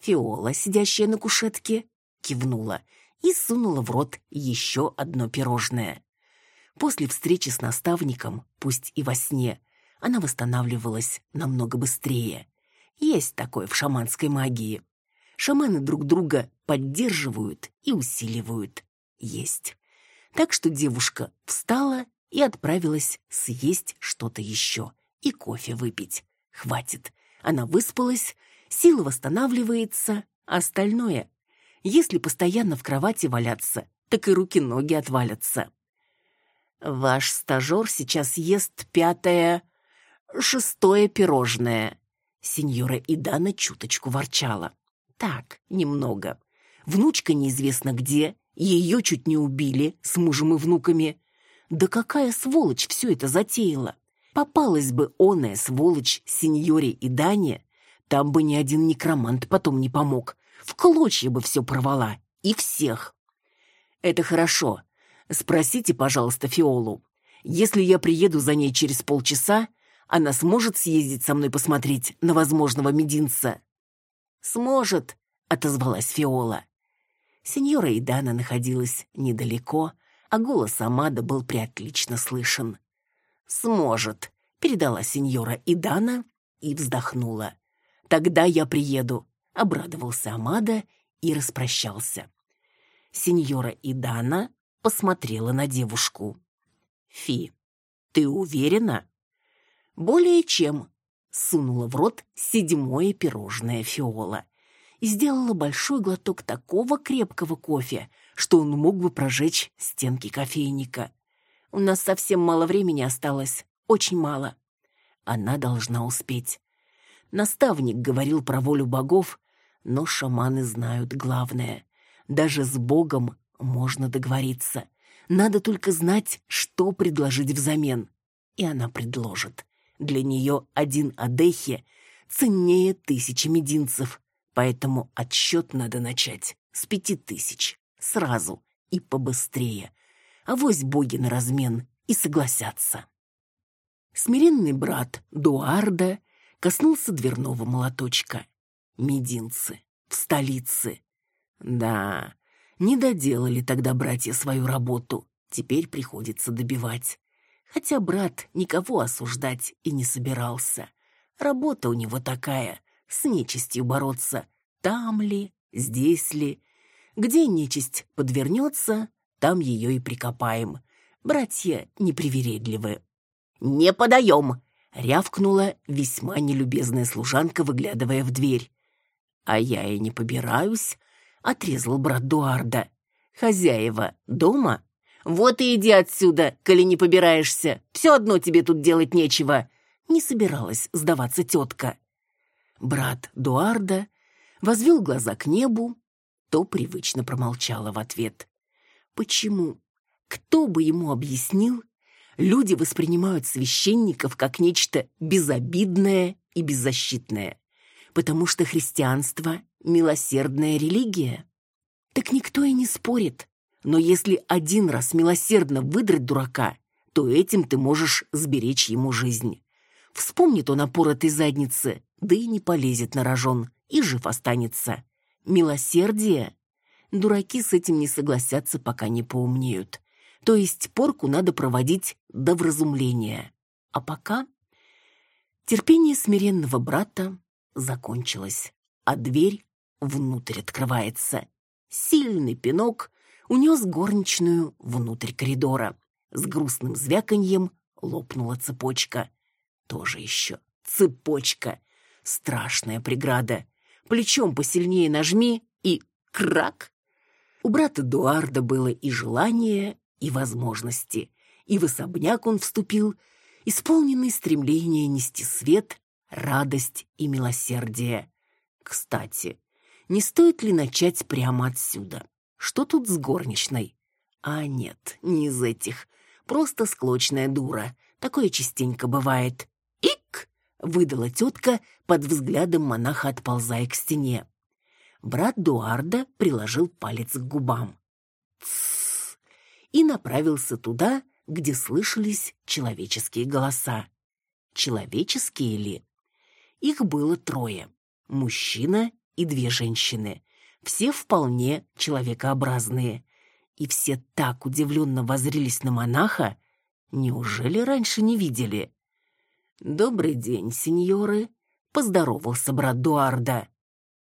Speaker 1: Фиола, сидящая на кушетке, кивнула и сунула в рот еще одно пирожное. После встречи с наставником, пусть и во сне, она восстанавливалась намного быстрее. Есть такое в шаманской магии. Шаманы друг друга поддерживают и усиливают. Есть. Так что девушка встала и отправилась съесть что-то еще и кофе выпить. Хватит. Она выспалась, сила восстанавливается, остальное... Если постоянно в кровати валяться, так и руки-ноги отвалятся. Ваш стажер сейчас ест пятое... шестое пирожное. Сеньора Идана чуточку ворчала. Так, немного. Внучка неизвестно где, ее чуть не убили с мужем и внуками. Да какая сволочь все это затеяла? Попалась бы оная сволочь сеньоре и там бы ни один некромант потом не помог. В клочья бы все порвала. И всех. Это хорошо. Спросите, пожалуйста, Фиолу. Если я приеду за ней через полчаса, она сможет съездить со мной посмотреть на возможного мединца? Сможет, отозвалась Фиола. Сеньора Идана находилась недалеко, а голос Амада был приотлично слышен. «Сможет», — передала сеньора Идана и вздохнула. «Тогда я приеду», — обрадовался Амада и распрощался. Сеньора Идана посмотрела на девушку. «Фи, ты уверена?» «Более чем», — сунула в рот седьмое пирожное Фиола и сделала большой глоток такого крепкого кофе, что он мог бы прожечь стенки кофейника. У нас совсем мало времени осталось, очень мало. Она должна успеть. Наставник говорил про волю богов, но шаманы знают главное. Даже с богом можно договориться. Надо только знать, что предложить взамен. И она предложит. Для нее один Адехи ценнее тысячи мединцев, поэтому отсчет надо начать с пяти тысяч, сразу и побыстрее — авось боги на размен и согласятся. Смиренный брат Дуарда коснулся дверного молоточка. Мединцы в столице. Да, не доделали тогда братья свою работу, теперь приходится добивать. Хотя брат никого осуждать и не собирался. Работа у него такая, с нечистью бороться. Там ли, здесь ли. Где нечисть подвернется, там ее и прикопаем. Братья непривередливы». «Не подаем!» — рявкнула весьма нелюбезная служанка, выглядывая в дверь. «А я и не побираюсь», — отрезал брат Дуарда. «Хозяева дома?» «Вот и иди отсюда, коли не побираешься. Все одно тебе тут делать нечего». Не собиралась сдаваться тетка. Брат Дуарда возвел глаза к небу то привычно промолчала в ответ. Почему? Кто бы ему объяснил? Люди воспринимают священников как нечто безобидное и беззащитное, потому что христианство – милосердная религия. Так никто и не спорит. Но если один раз милосердно выдрать дурака, то этим ты можешь сберечь ему жизнь. Вспомнит он о поротой заднице, да и не полезет на рожон, и жив останется. Милосердие? Дураки с этим не согласятся, пока не поумнеют. То есть порку надо проводить до вразумления. А пока терпение смиренного брата закончилось, а дверь внутрь открывается. Сильный пинок унес горничную внутрь коридора. С грустным звяканьем лопнула цепочка. Тоже еще цепочка. Страшная преграда. Плечом посильнее нажми и крак. У брата Дуарда было и желание, и возможности. И в особняк он вступил, исполненный стремления нести свет, радость и милосердие. Кстати, не стоит ли начать прямо отсюда? Что тут с горничной? А нет, не из этих. Просто склочная дура. Такое частенько бывает. «Ик!» — выдала тетка, под взглядом монаха отползая к стене. Брат Дуарда приложил палец к губам. «Тссс!» и направился туда, где слышались человеческие голоса. Человеческие ли? Их было трое. Мужчина и две женщины. Все вполне человекообразные. И все так удивленно возрились на монаха. Неужели раньше не видели? «Добрый день, сеньоры», — поздоровался брат Дуарда.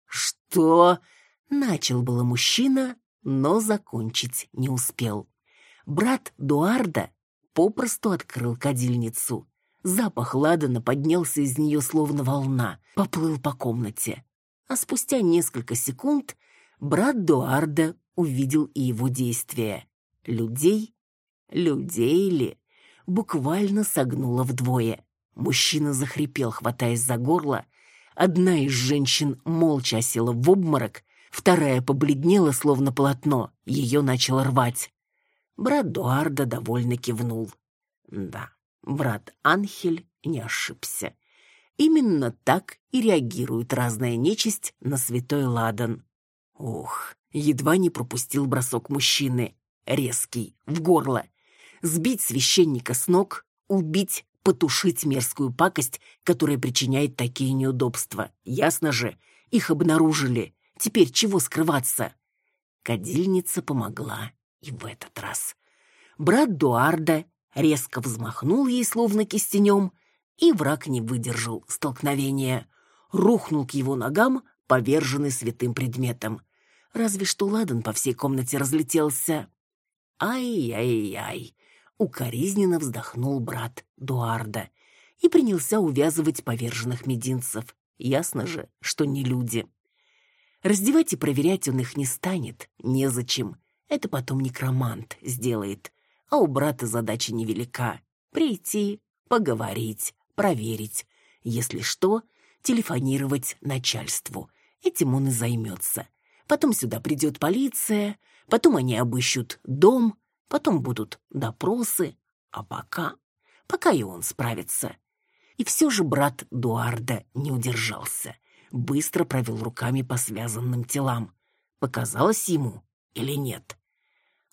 Speaker 1: «Что?» — начал было мужчина, но закончить не успел. Брат Дуарда попросту открыл кадильницу. Запах ладана поднялся из нее словно волна, поплыл по комнате. А спустя несколько секунд брат Дуарда увидел и его действия. Людей? Людей ли? Буквально согнуло вдвое. Мужчина захрипел, хватаясь за горло. Одна из женщин молча села в обморок, вторая побледнела, словно полотно, ее начало рвать. Брат Дуарда довольно кивнул. Да, брат Анхель не ошибся. Именно так и реагирует разная нечисть на святой ладан. Ух, едва не пропустил бросок мужчины. Резкий, в горло. Сбить священника с ног, убить потушить мерзкую пакость, которая причиняет такие неудобства. Ясно же, их обнаружили. Теперь чего скрываться? Кадильница помогла и в этот раз. Брат Дуарда резко взмахнул ей словно кистенем, и враг не выдержал столкновения. Рухнул к его ногам, поверженный святым предметом. Разве что ладан по всей комнате разлетелся. Ай-яй-яй, укоризненно вздохнул брат Дуарда и принялся увязывать поверженных мединцев. Ясно же, что не люди. Раздевать и проверять он их не станет, незачем. Это потом некромант сделает. А у брата задача невелика. Прийти, поговорить, проверить. Если что, телефонировать начальству. Этим он и займется. Потом сюда придет полиция, потом они обыщут дом, потом будут допросы, а пока... Пока и он справится. И все же брат Дуарда не удержался. Быстро провел руками по связанным телам. Показалось ему или нет?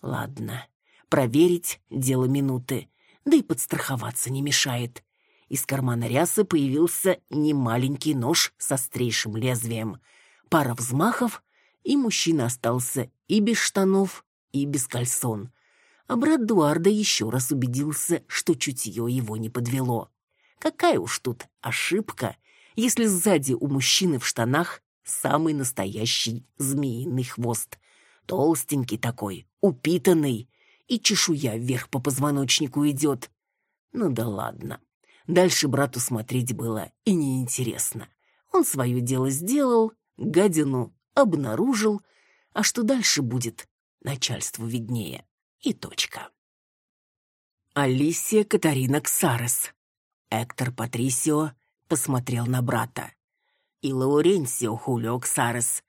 Speaker 1: Ладно, проверить — дело минуты. Да и подстраховаться не мешает. Из кармана рясы появился немаленький нож с острейшим лезвием. Пара взмахов, и мужчина остался и без штанов, и без кальсон а брат Дуарда еще раз убедился, что чутье его не подвело. Какая уж тут ошибка, если сзади у мужчины в штанах самый настоящий змеиный хвост. Толстенький такой, упитанный, и чешуя вверх по позвоночнику идет. Ну да ладно. Дальше брату смотреть было и неинтересно. Он свое дело сделал, гадину обнаружил, а что дальше будет, начальству виднее. И точка. Алисия Катарина Ксарес. Эктор Патрисио посмотрел на брата. И Лауренсио Хулио Ксарес.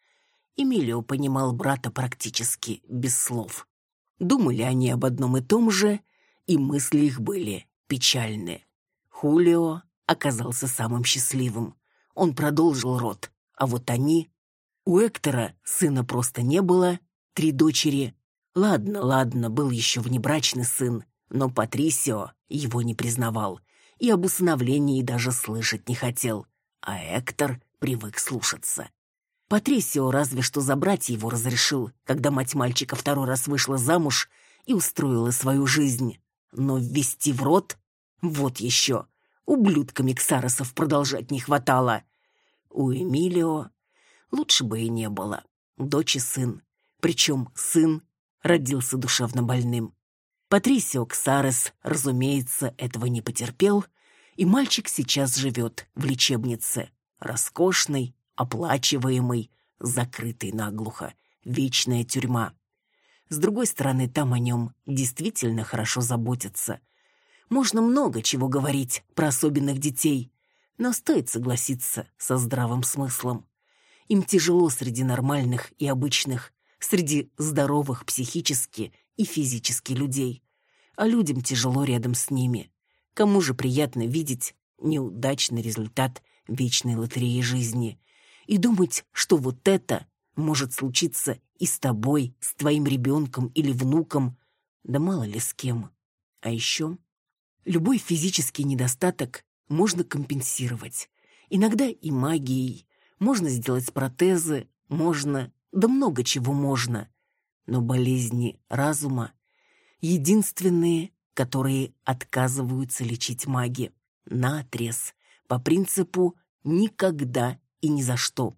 Speaker 1: Эмилио понимал брата практически без слов. Думали они об одном и том же, и мысли их были печальны. Хулио оказался самым счастливым. Он продолжил род, а вот они... У Эктора сына просто не было, три дочери. Ладно, ладно, был еще внебрачный сын, но Патрисио его не признавал и об усыновлении даже слышать не хотел, а Эктор привык слушаться. Патрисио разве что забрать его разрешил, когда мать мальчика второй раз вышла замуж и устроила свою жизнь. Но ввести в рот — вот еще. Ублюдками Ксаросов продолжать не хватало. У Эмилио лучше бы и не было. Дочь и сын. Причем сын родился душевно больным. Патрисио Ксарес, разумеется, этого не потерпел, и мальчик сейчас живет в лечебнице. Роскошной, оплачиваемой, закрытой наглухо. Вечная тюрьма. С другой стороны, там о нем действительно хорошо заботятся. Можно много чего говорить про особенных детей, но стоит согласиться со здравым смыслом. Им тяжело среди нормальных и обычных, среди здоровых психически и физически людей. А людям тяжело рядом с ними. Кому же приятно видеть неудачный результат вечной лотереи жизни и думать, что вот это может случиться и с тобой, с твоим ребенком или внуком, да мало ли с кем. А еще любой физический недостаток можно компенсировать. Иногда и магией. Можно сделать протезы, можно, да много чего можно. Но болезни разума единственные, которые отказываются лечить маги. Наотрез, по принципу «никогда и ни за что».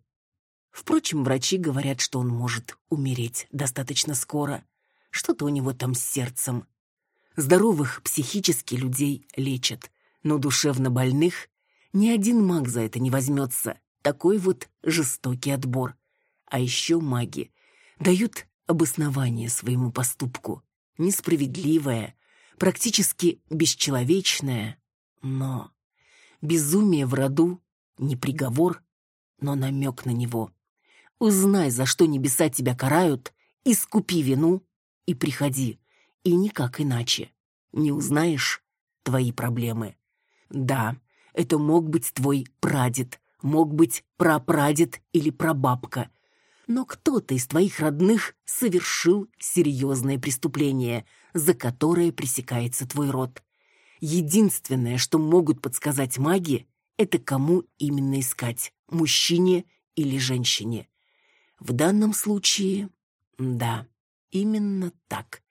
Speaker 1: Впрочем, врачи говорят, что он может умереть достаточно скоро. Что-то у него там с сердцем. Здоровых психически людей лечат, но душевно больных ни один маг за это не возьмется. Такой вот жестокий отбор. А еще маги дают обоснование своему поступку. Несправедливое, практически бесчеловечное. Но безумие в роду не приговор, но намек на него. Узнай, за что небеса тебя карают, искупи вину и приходи. И никак иначе. Не узнаешь — твои проблемы. Да, это мог быть твой прадед, мог быть прапрадед или прабабка. Но кто-то из твоих родных совершил серьезное преступление, за которое пресекается твой род. Единственное, что могут подсказать маги, это кому именно искать – мужчине или женщине. В данном случае, да, именно так.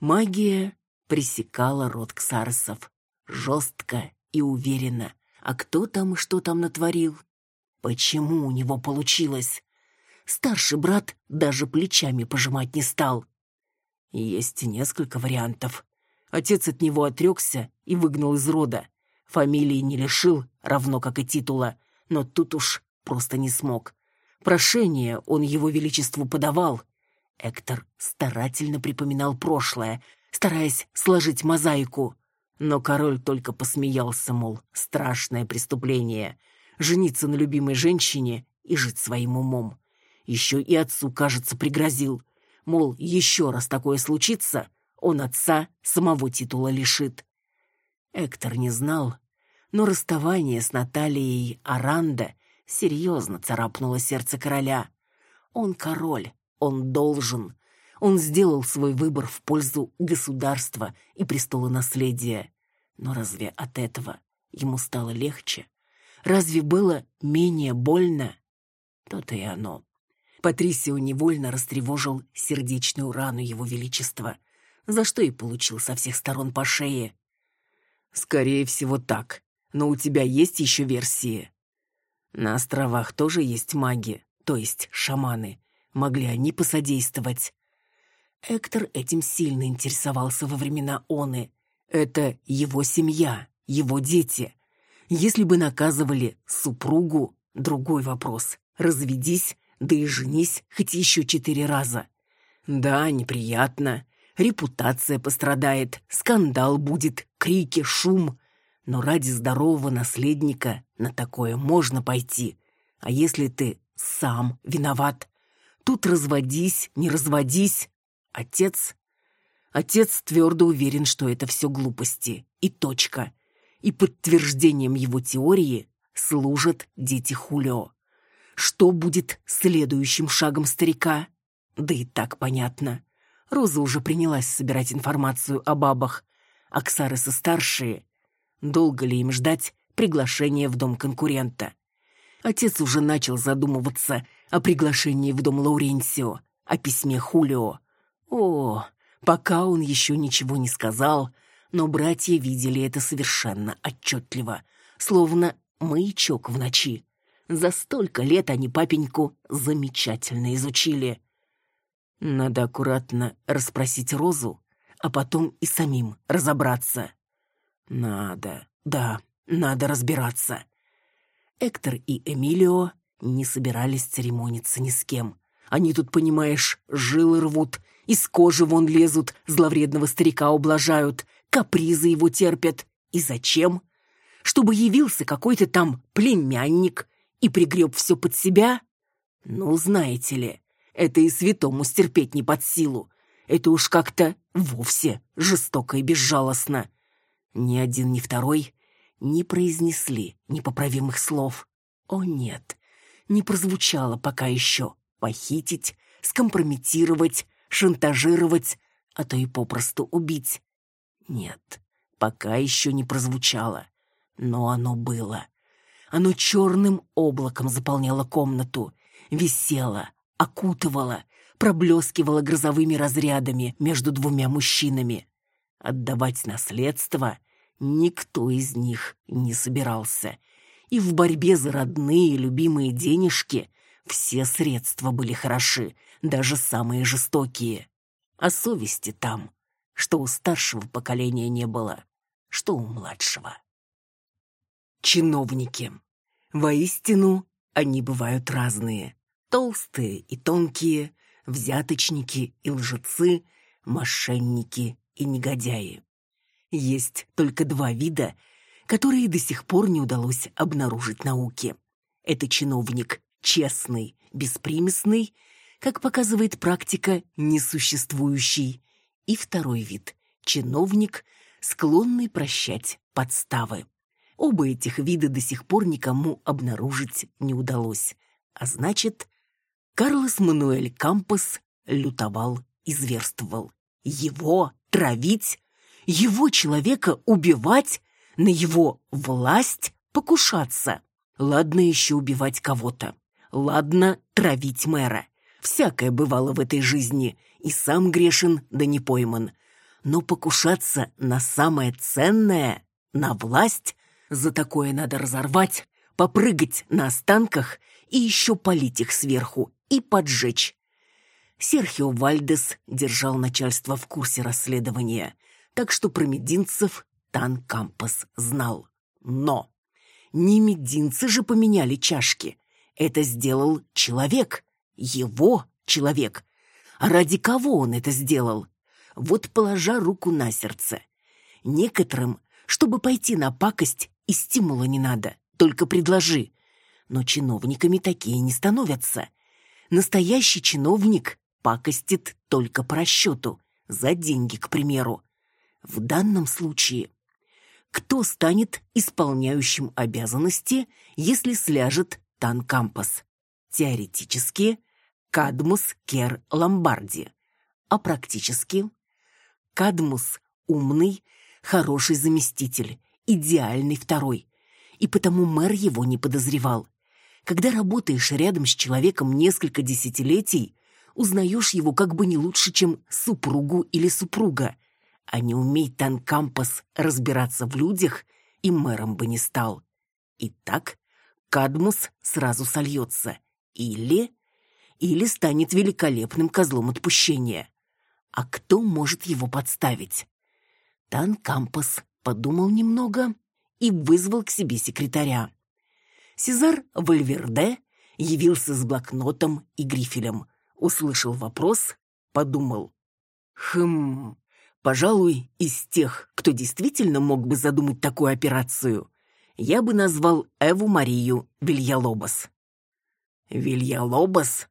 Speaker 1: Магия пресекала род ксарсов. Жестко и уверенно. А кто там и что там натворил? Почему у него получилось? Старший брат даже плечами пожимать не стал. Есть несколько вариантов. Отец от него отрекся и выгнал из рода. Фамилии не лишил, равно как и титула, но тут уж просто не смог. Прошение он его величеству подавал. Эктор старательно припоминал прошлое, стараясь сложить мозаику. Но король только посмеялся, мол, страшное преступление. Жениться на любимой женщине и жить своим умом. Еще и отцу, кажется, пригрозил. Мол, еще раз такое случится, он отца самого титула лишит. Эктор не знал, но расставание с Натальей Аранда серьезно царапнуло сердце короля. Он король, он должен. Он сделал свой выбор в пользу государства и престола наследия. Но разве от этого ему стало легче? Разве было менее больно? То-то и оно. Патрисио невольно растревожил сердечную рану его величества, за что и получил со всех сторон по шее. «Скорее всего так, но у тебя есть еще версии?» На островах тоже есть маги, то есть шаманы. Могли они посодействовать? Эктор этим сильно интересовался во времена Оны. Это его семья, его дети. Если бы наказывали супругу, другой вопрос. Разведись, да и женись хоть еще четыре раза. Да, неприятно. Репутация пострадает, скандал будет, крики, шум но ради здорового наследника на такое можно пойти. А если ты сам виноват, Тут разводись, не разводись. Отец... Отец твердо уверен, что это все глупости. И точка. И подтверждением его теории служат дети Хулио. Что будет следующим шагом старика? Да и так понятно. Роза уже принялась собирать информацию о бабах. Аксарысы-старшие. Долго ли им ждать приглашения в дом конкурента? Отец уже начал задумываться о приглашении в дом Лауренсио, о письме Хулио. О, пока он еще ничего не сказал, но братья видели это совершенно отчетливо, словно маячок в ночи. За столько лет они папеньку замечательно изучили. Надо аккуратно расспросить Розу, а потом и самим разобраться. Надо, да, надо разбираться. Эктор и Эмилио не собирались церемониться ни с кем. Они тут, понимаешь, жилы рвут, из кожи вон лезут, зловредного старика ублажают, капризы его терпят. И зачем? Чтобы явился какой-то там племянник и пригреб все под себя? Ну, знаете ли, это и святому стерпеть не под силу. Это уж как-то вовсе жестоко и безжалостно. Ни один, ни второй не произнесли непоправимых слов. О нет, не прозвучало пока еще похитить, скомпрометировать, шантажировать, а то и попросту убить. Нет, пока еще не прозвучало, но оно было. Оно черным облаком заполняло комнату, висело, окутывало, проблескивало грозовыми разрядами между двумя мужчинами. Отдавать наследство никто из них не собирался. И в борьбе за родные и любимые денежки все средства были хороши, даже самые жестокие. А совести там, что у старшего поколения не было, что у младшего. Чиновники. Воистину, они бывают разные. Толстые и тонкие, взяточники и лжецы, мошенники и негодяи. Есть только два вида, которые до сих пор не удалось обнаружить науке. Это чиновник честный, беспримесный, как показывает практика, несуществующий. И второй вид – чиновник, склонный прощать подставы. Оба этих вида до сих пор никому обнаружить не удалось. А значит, Карлос Мануэль Кампос лютовал и зверствовал. Его травить, его человека убивать, на его власть покушаться. Ладно еще убивать кого-то. Ладно травить мэра. Всякое бывало в этой жизни, и сам грешен, да не пойман. Но покушаться на самое ценное, на власть, за такое надо разорвать, попрыгать на останках и еще полить их сверху и поджечь. Серхио Вальдес держал начальство в курсе расследования, так что про мединцев Тан Кампас знал. Но не мединцы же поменяли чашки. Это сделал человек, его человек. А ради кого он это сделал? Вот положа руку на сердце. Некоторым, чтобы пойти на пакость, и стимула не надо, только предложи. Но чиновниками такие не становятся. Настоящий чиновник пакостит только по расчету, за деньги, к примеру. В данном случае, кто станет исполняющим обязанности, если сляжет Танкампас? Теоретически Кадмус Кер Ломбарди, а практически Кадмус умный, хороший заместитель, идеальный второй, и потому мэр его не подозревал. Когда работаешь рядом с человеком несколько десятилетий, узнаешь его как бы не лучше, чем супругу или супруга. А не умей Танкампас разбираться в людях, и мэром бы не стал. Итак, Кадмус сразу сольется. Или... Или станет великолепным козлом отпущения. А кто может его подставить? Танкампас подумал немного и вызвал к себе секретаря. Сезар Вальверде явился с блокнотом и грифелем, услышал вопрос, подумал. Хм, пожалуй, из тех, кто действительно мог бы задумать такую операцию, я бы назвал Эву Марию Вильялобос. Вильялобос?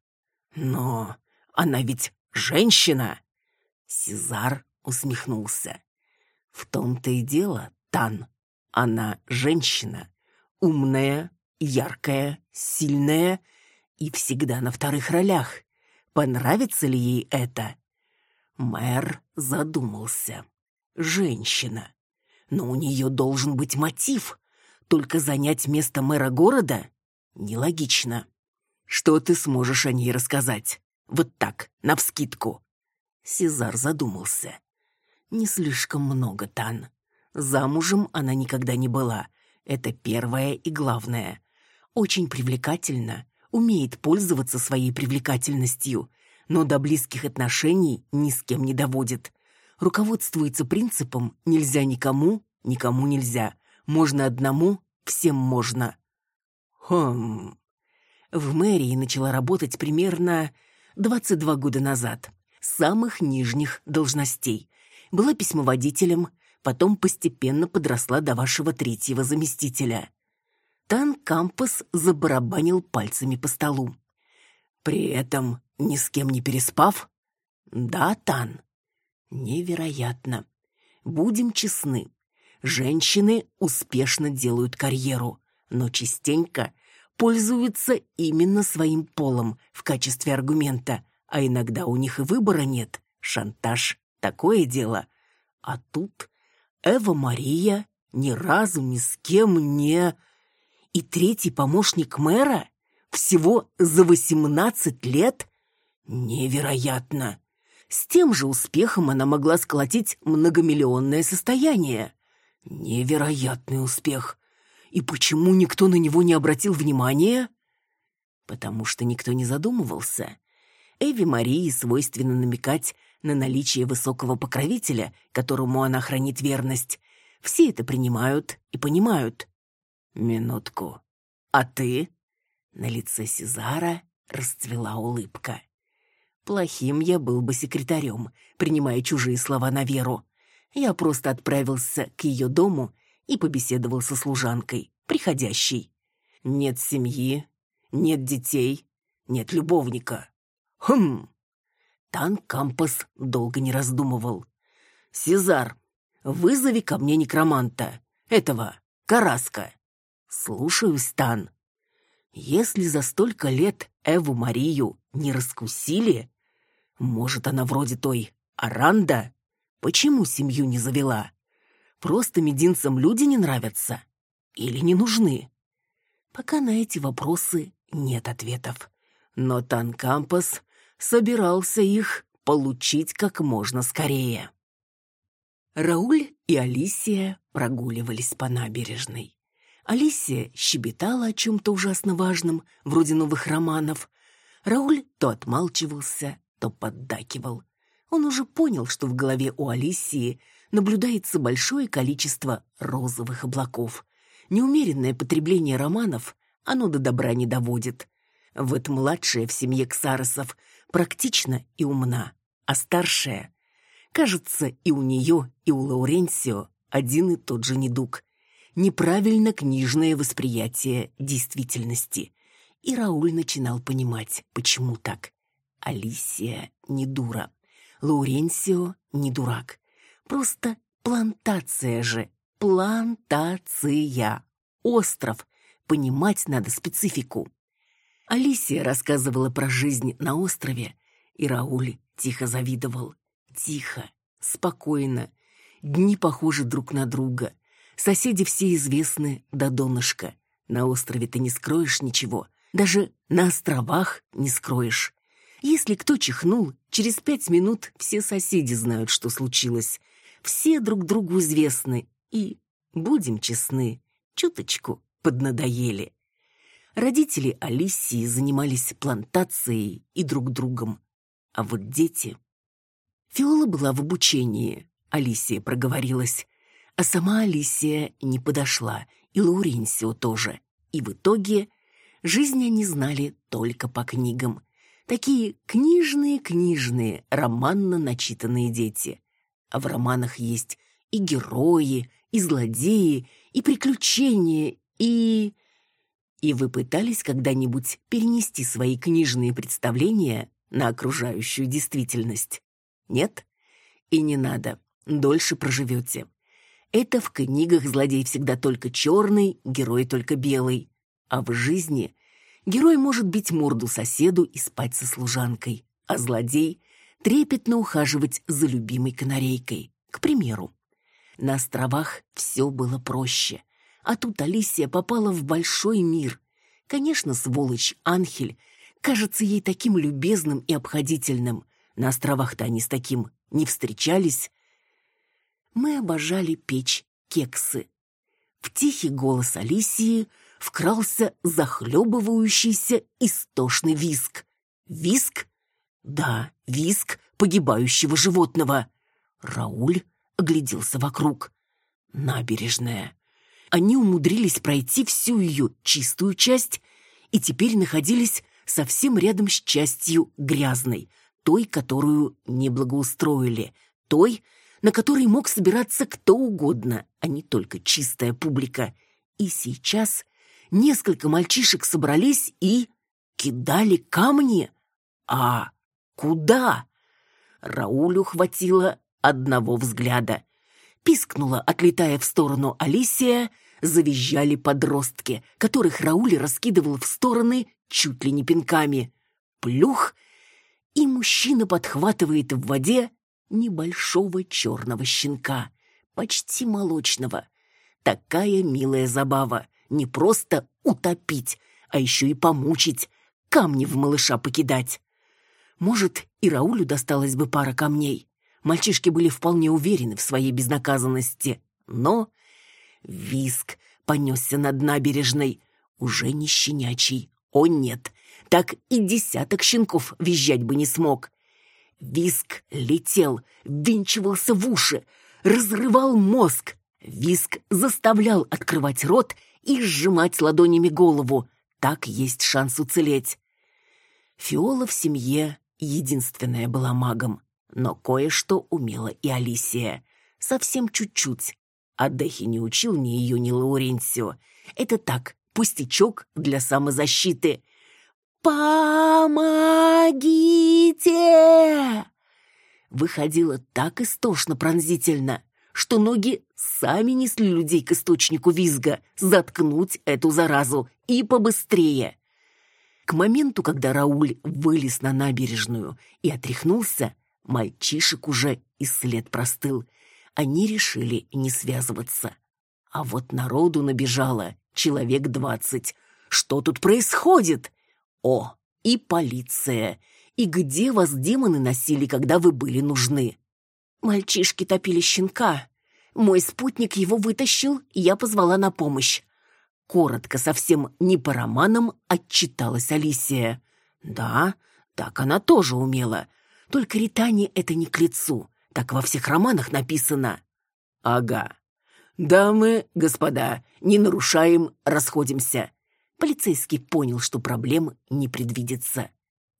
Speaker 1: Но она ведь женщина. Сезар усмехнулся. В том-то и дело, Тан. Она женщина. Умная, яркая, сильная и всегда на вторых ролях. Понравится ли ей это? Мэр задумался. Женщина. Но у нее должен быть мотив. Только занять место мэра города нелогично. Что ты сможешь о ней рассказать? Вот так, навскидку. Сезар задумался. Не слишком много, Тан. Замужем она никогда не была. Это первое и главное. Очень привлекательна, умеет пользоваться своей привлекательностью, но до близких отношений ни с кем не доводит. Руководствуется принципом «нельзя никому, никому нельзя». Можно одному, всем можно. Хм. В мэрии начала работать примерно 22 года назад. Самых нижних должностей. Была письмоводителем, потом постепенно подросла до вашего третьего заместителя. Тан Кампас забарабанил пальцами по столу. При этом ни с кем не переспав? Да, Тан. Невероятно. Будем честны. Женщины успешно делают карьеру, но частенько пользуются именно своим полом в качестве аргумента, а иногда у них и выбора нет. Шантаж — такое дело. А тут Эва Мария ни разу ни с кем не и третий помощник мэра? Всего за восемнадцать лет? Невероятно! С тем же успехом она могла сколотить многомиллионное состояние. Невероятный успех. И почему никто на него не обратил внимания? Потому что никто не задумывался. Эви Марии свойственно намекать на наличие высокого покровителя, которому она хранит верность. Все это принимают и понимают. «Минутку. А ты?» На лице Сезара расцвела улыбка. Плохим я был бы секретарем, принимая чужие слова на веру. Я просто отправился к ее дому и побеседовал со служанкой, приходящей. Нет семьи, нет детей, нет любовника. Хм. Тан Кампас долго не раздумывал. Сезар, вызови ко мне некроманта, этого, Караска. «Слушаюсь, Тан. Если за столько лет Эву Марию не раскусили, может, она вроде той Аранда? Почему семью не завела? Просто мединцам люди не нравятся? Или не нужны?» Пока на эти вопросы нет ответов. Но Тан Кампас собирался их получить как можно скорее. Рауль и Алисия прогуливались по набережной. Алисия щебетала о чем-то ужасно важном, вроде новых романов. Рауль то отмалчивался, то поддакивал. Он уже понял, что в голове у Алисии наблюдается большое количество розовых облаков. Неумеренное потребление романов оно до добра не доводит. Вот младшая в семье Ксаросов практична и умна, а старшая... Кажется, и у нее, и у Лауренсио один и тот же недуг неправильно книжное восприятие действительности. И Рауль начинал понимать, почему так. Алисия не дура. Лауренсио не дурак. Просто плантация же. Плантация. Остров. Понимать надо специфику. Алисия рассказывала про жизнь на острове, и Рауль тихо завидовал. Тихо, спокойно. Дни похожи друг на друга. Соседи все известны до донышка. На острове ты не скроешь ничего. Даже на островах не скроешь. Если кто чихнул, через пять минут все соседи знают, что случилось. Все друг другу известны. И, будем честны, чуточку поднадоели. Родители Алисии занимались плантацией и друг другом. А вот дети... Фиола была в обучении. Алисия проговорилась. А сама Алисия не подошла, и Лауренсио тоже. И в итоге жизнь они знали только по книгам. Такие книжные-книжные, романно начитанные дети. А в романах есть и герои, и злодеи, и приключения, и... И вы пытались когда-нибудь перенести свои книжные представления на окружающую действительность? Нет? И не надо, дольше проживете. Это в книгах злодей всегда только черный, герой только белый. А в жизни герой может бить морду соседу и спать со служанкой, а злодей — трепетно ухаживать за любимой канарейкой. К примеру, на островах все было проще. А тут Алисия попала в большой мир. Конечно, сволочь Анхель кажется ей таким любезным и обходительным. На островах-то они с таким не встречались. Мы обожали печь кексы. В тихий голос Алисии вкрался захлебывающийся истошный виск. Виск? Да, виск погибающего животного. Рауль огляделся вокруг. Набережная. Они умудрились пройти всю ее чистую часть и теперь находились совсем рядом с частью грязной, той, которую не благоустроили, той, на которой мог собираться кто угодно, а не только чистая публика. И сейчас несколько мальчишек собрались и кидали камни. А куда? Раулю хватило одного взгляда. Пискнула, отлетая в сторону Алисия, завизжали подростки, которых Рауль раскидывал в стороны чуть ли не пинками. Плюх, и мужчина подхватывает в воде небольшого черного щенка, почти молочного. Такая милая забава, не просто утопить, а еще и помучить, камни в малыша покидать. Может, и Раулю досталась бы пара камней. Мальчишки были вполне уверены в своей безнаказанности, но виск понесся над набережной, уже не щенячий. О нет, так и десяток щенков визжать бы не смог. Виск летел, винчивался в уши, разрывал мозг. Виск заставлял открывать рот и сжимать ладонями голову. Так есть шанс уцелеть. Фиола в семье единственная была магом. Но кое-что умела и Алисия. Совсем чуть-чуть. А Дехи не учил ни ее, ни Лауренсио. Это так, пустячок для самозащиты. «Помогите!» Выходило так истошно пронзительно, что ноги сами несли людей к источнику визга, заткнуть эту заразу и побыстрее. К моменту, когда Рауль вылез на набережную и отряхнулся, Мальчишек уже и след простыл. Они решили не связываться. А вот народу набежало человек двадцать. Что тут происходит? О, и полиция. И где вас демоны носили, когда вы были нужны? Мальчишки топили щенка. Мой спутник его вытащил, и я позвала на помощь. Коротко, совсем не по романам, отчиталась Алисия. Да, так она тоже умела. Только Ритане это не к лицу. Так во всех романах написано. Ага. Дамы, господа, не нарушаем, расходимся. Полицейский понял, что проблем не предвидится.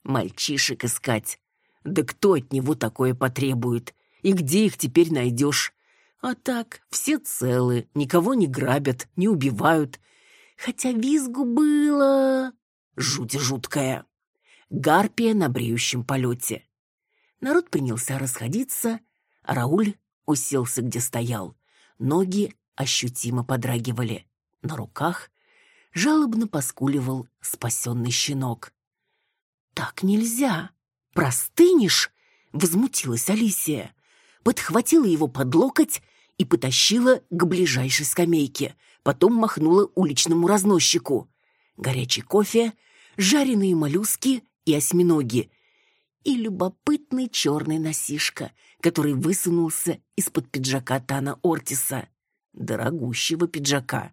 Speaker 1: Мальчишек искать. Да кто от него такое потребует? И где их теперь найдешь? А так, все целы, никого не грабят, не убивают. Хотя визгу было... Жуть жуткая. Гарпия на бреющем полете. Народ принялся расходиться, Рауль уселся, где стоял. Ноги ощутимо подрагивали. На руках жалобно поскуливал спасенный щенок. «Так нельзя! Простынешь!» — возмутилась Алисия. Подхватила его под локоть и потащила к ближайшей скамейке, потом махнула уличному разносчику. Горячий кофе, жареные моллюски и осьминоги, и любопытный черный носишка, который высунулся из-под пиджака Тана Ортиса. Дорогущего пиджака,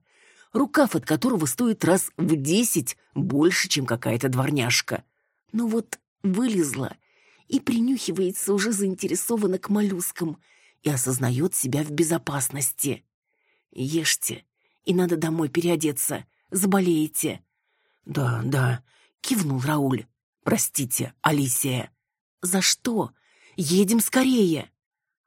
Speaker 1: рукав от которого стоит раз в десять больше, чем какая-то дворняжка. Но вот вылезла и принюхивается уже заинтересованно к моллюскам и осознает себя в безопасности. «Ешьте, и надо домой переодеться, заболеете». «Да, да», — кивнул Рауль. «Простите, Алисия». «За что? Едем скорее!»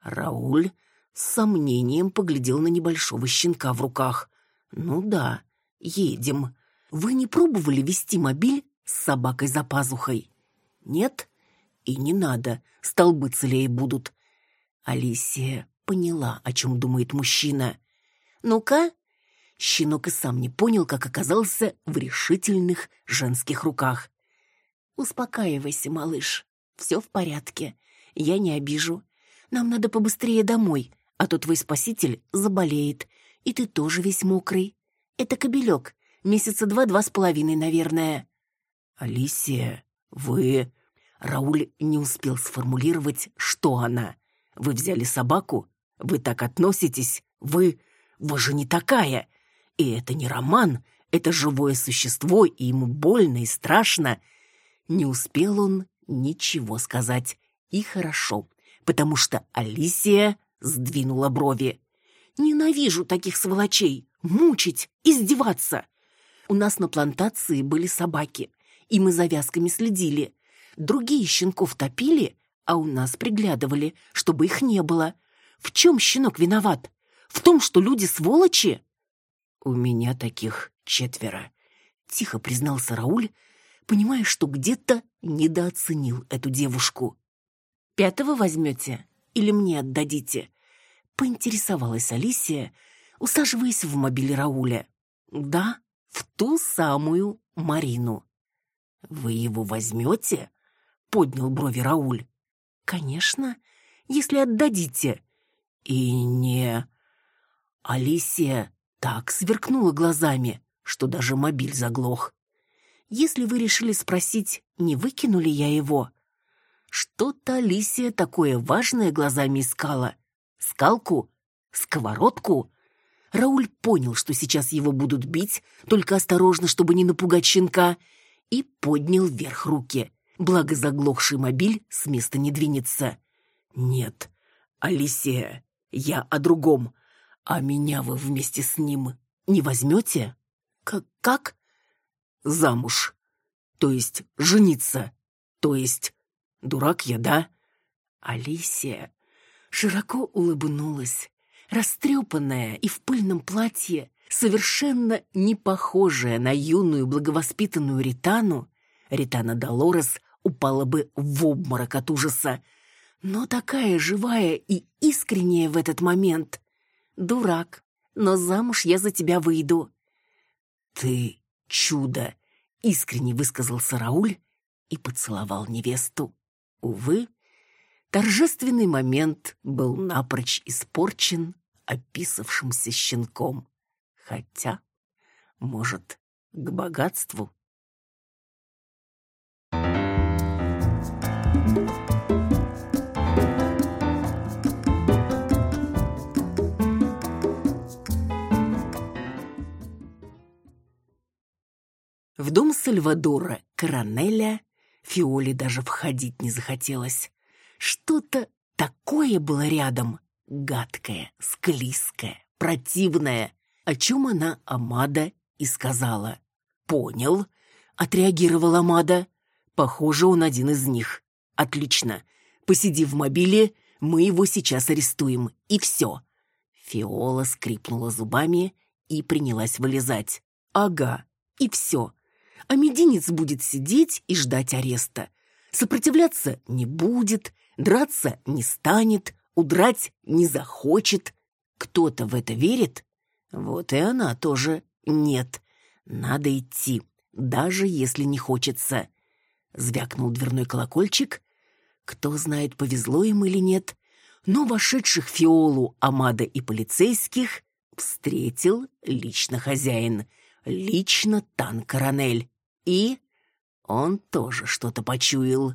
Speaker 1: Рауль с сомнением поглядел на небольшого щенка в руках. «Ну да, едем. Вы не пробовали вести мобиль с собакой за пазухой? Нет? И не надо, столбы целее будут. Алисия поняла, о чем думает мужчина. «Ну-ка?» Щенок и сам не понял, как оказался в решительных женских руках. «Успокаивайся, малыш. Все в порядке. Я не обижу. Нам надо побыстрее домой, а то твой спаситель заболеет. И ты тоже весь мокрый. Это кобелек. Месяца два-два с половиной, наверное».
Speaker 2: «Алисия, вы...» Рауль не успел сформулировать, что она. «Вы взяли собаку? Вы так относитесь? Вы... Вы же не такая! И это не роман, это живое существо, и ему больно и страшно!» Не успел он ничего сказать. И хорошо, потому что Алисия сдвинула брови. «Ненавижу таких сволочей! Мучить, издеваться!» У нас на плантации были собаки, и мы за вязками следили. Другие щенков топили, а у нас приглядывали, чтобы их не было. В чем щенок виноват? В том, что люди сволочи? У меня таких четверо, тихо признался Рауль,
Speaker 1: понимая, что где-то недооценил эту девушку. «Пятого возьмете или мне отдадите?» Поинтересовалась Алисия, усаживаясь в мобиле Рауля. «Да, в ту самую Марину».
Speaker 2: «Вы его возьмете?» — поднял брови Рауль.
Speaker 1: «Конечно, если отдадите».
Speaker 2: «И не...» Алисия так сверкнула глазами, что даже мобиль заглох.
Speaker 1: Если вы решили спросить, не выкину ли я его, что-то Алисия такое важное глазами искала. Скалку? Сковородку? Рауль понял, что сейчас его будут бить, только осторожно, чтобы не напугать щенка, и поднял вверх руки. Благо заглохший мобиль с места не двинется.
Speaker 2: «Нет, Алисия, я о другом. А меня вы вместе с ним не возьмете?»
Speaker 1: К «Как?»
Speaker 2: замуж. То есть жениться. То есть... Дурак я, да?
Speaker 1: Алисия широко улыбнулась, растрепанная и в пыльном платье, совершенно не похожая на юную благовоспитанную Ритану, Ритана Долорес упала бы в обморок от ужаса, но такая живая и искренняя в этот момент. Дурак, но замуж я за тебя выйду.
Speaker 2: Ты чудо!» — искренне высказался Рауль и поцеловал невесту. Увы, торжественный момент был напрочь испорчен описавшимся щенком. Хотя, может, к богатству
Speaker 1: В дом Сальвадора Коронеля Фиоле даже входить не захотелось. Что-то такое было рядом, гадкое, склизкое, противное, о чем она Амада и сказала. «Понял», — отреагировала Амада. «Похоже, он один из них. Отлично. Посиди в мобиле, мы его сейчас арестуем, и все». Фиола скрипнула зубами и принялась вылезать. «Ага, и все а мединец будет сидеть и ждать ареста. Сопротивляться не будет, драться не станет, удрать не захочет. Кто-то в это верит? Вот и она тоже нет. Надо идти, даже если не хочется. Звякнул дверной колокольчик. Кто знает, повезло им или нет, но вошедших Фиолу, Амада и полицейских встретил лично хозяин, лично Тан Коронель. И он тоже что-то почуял.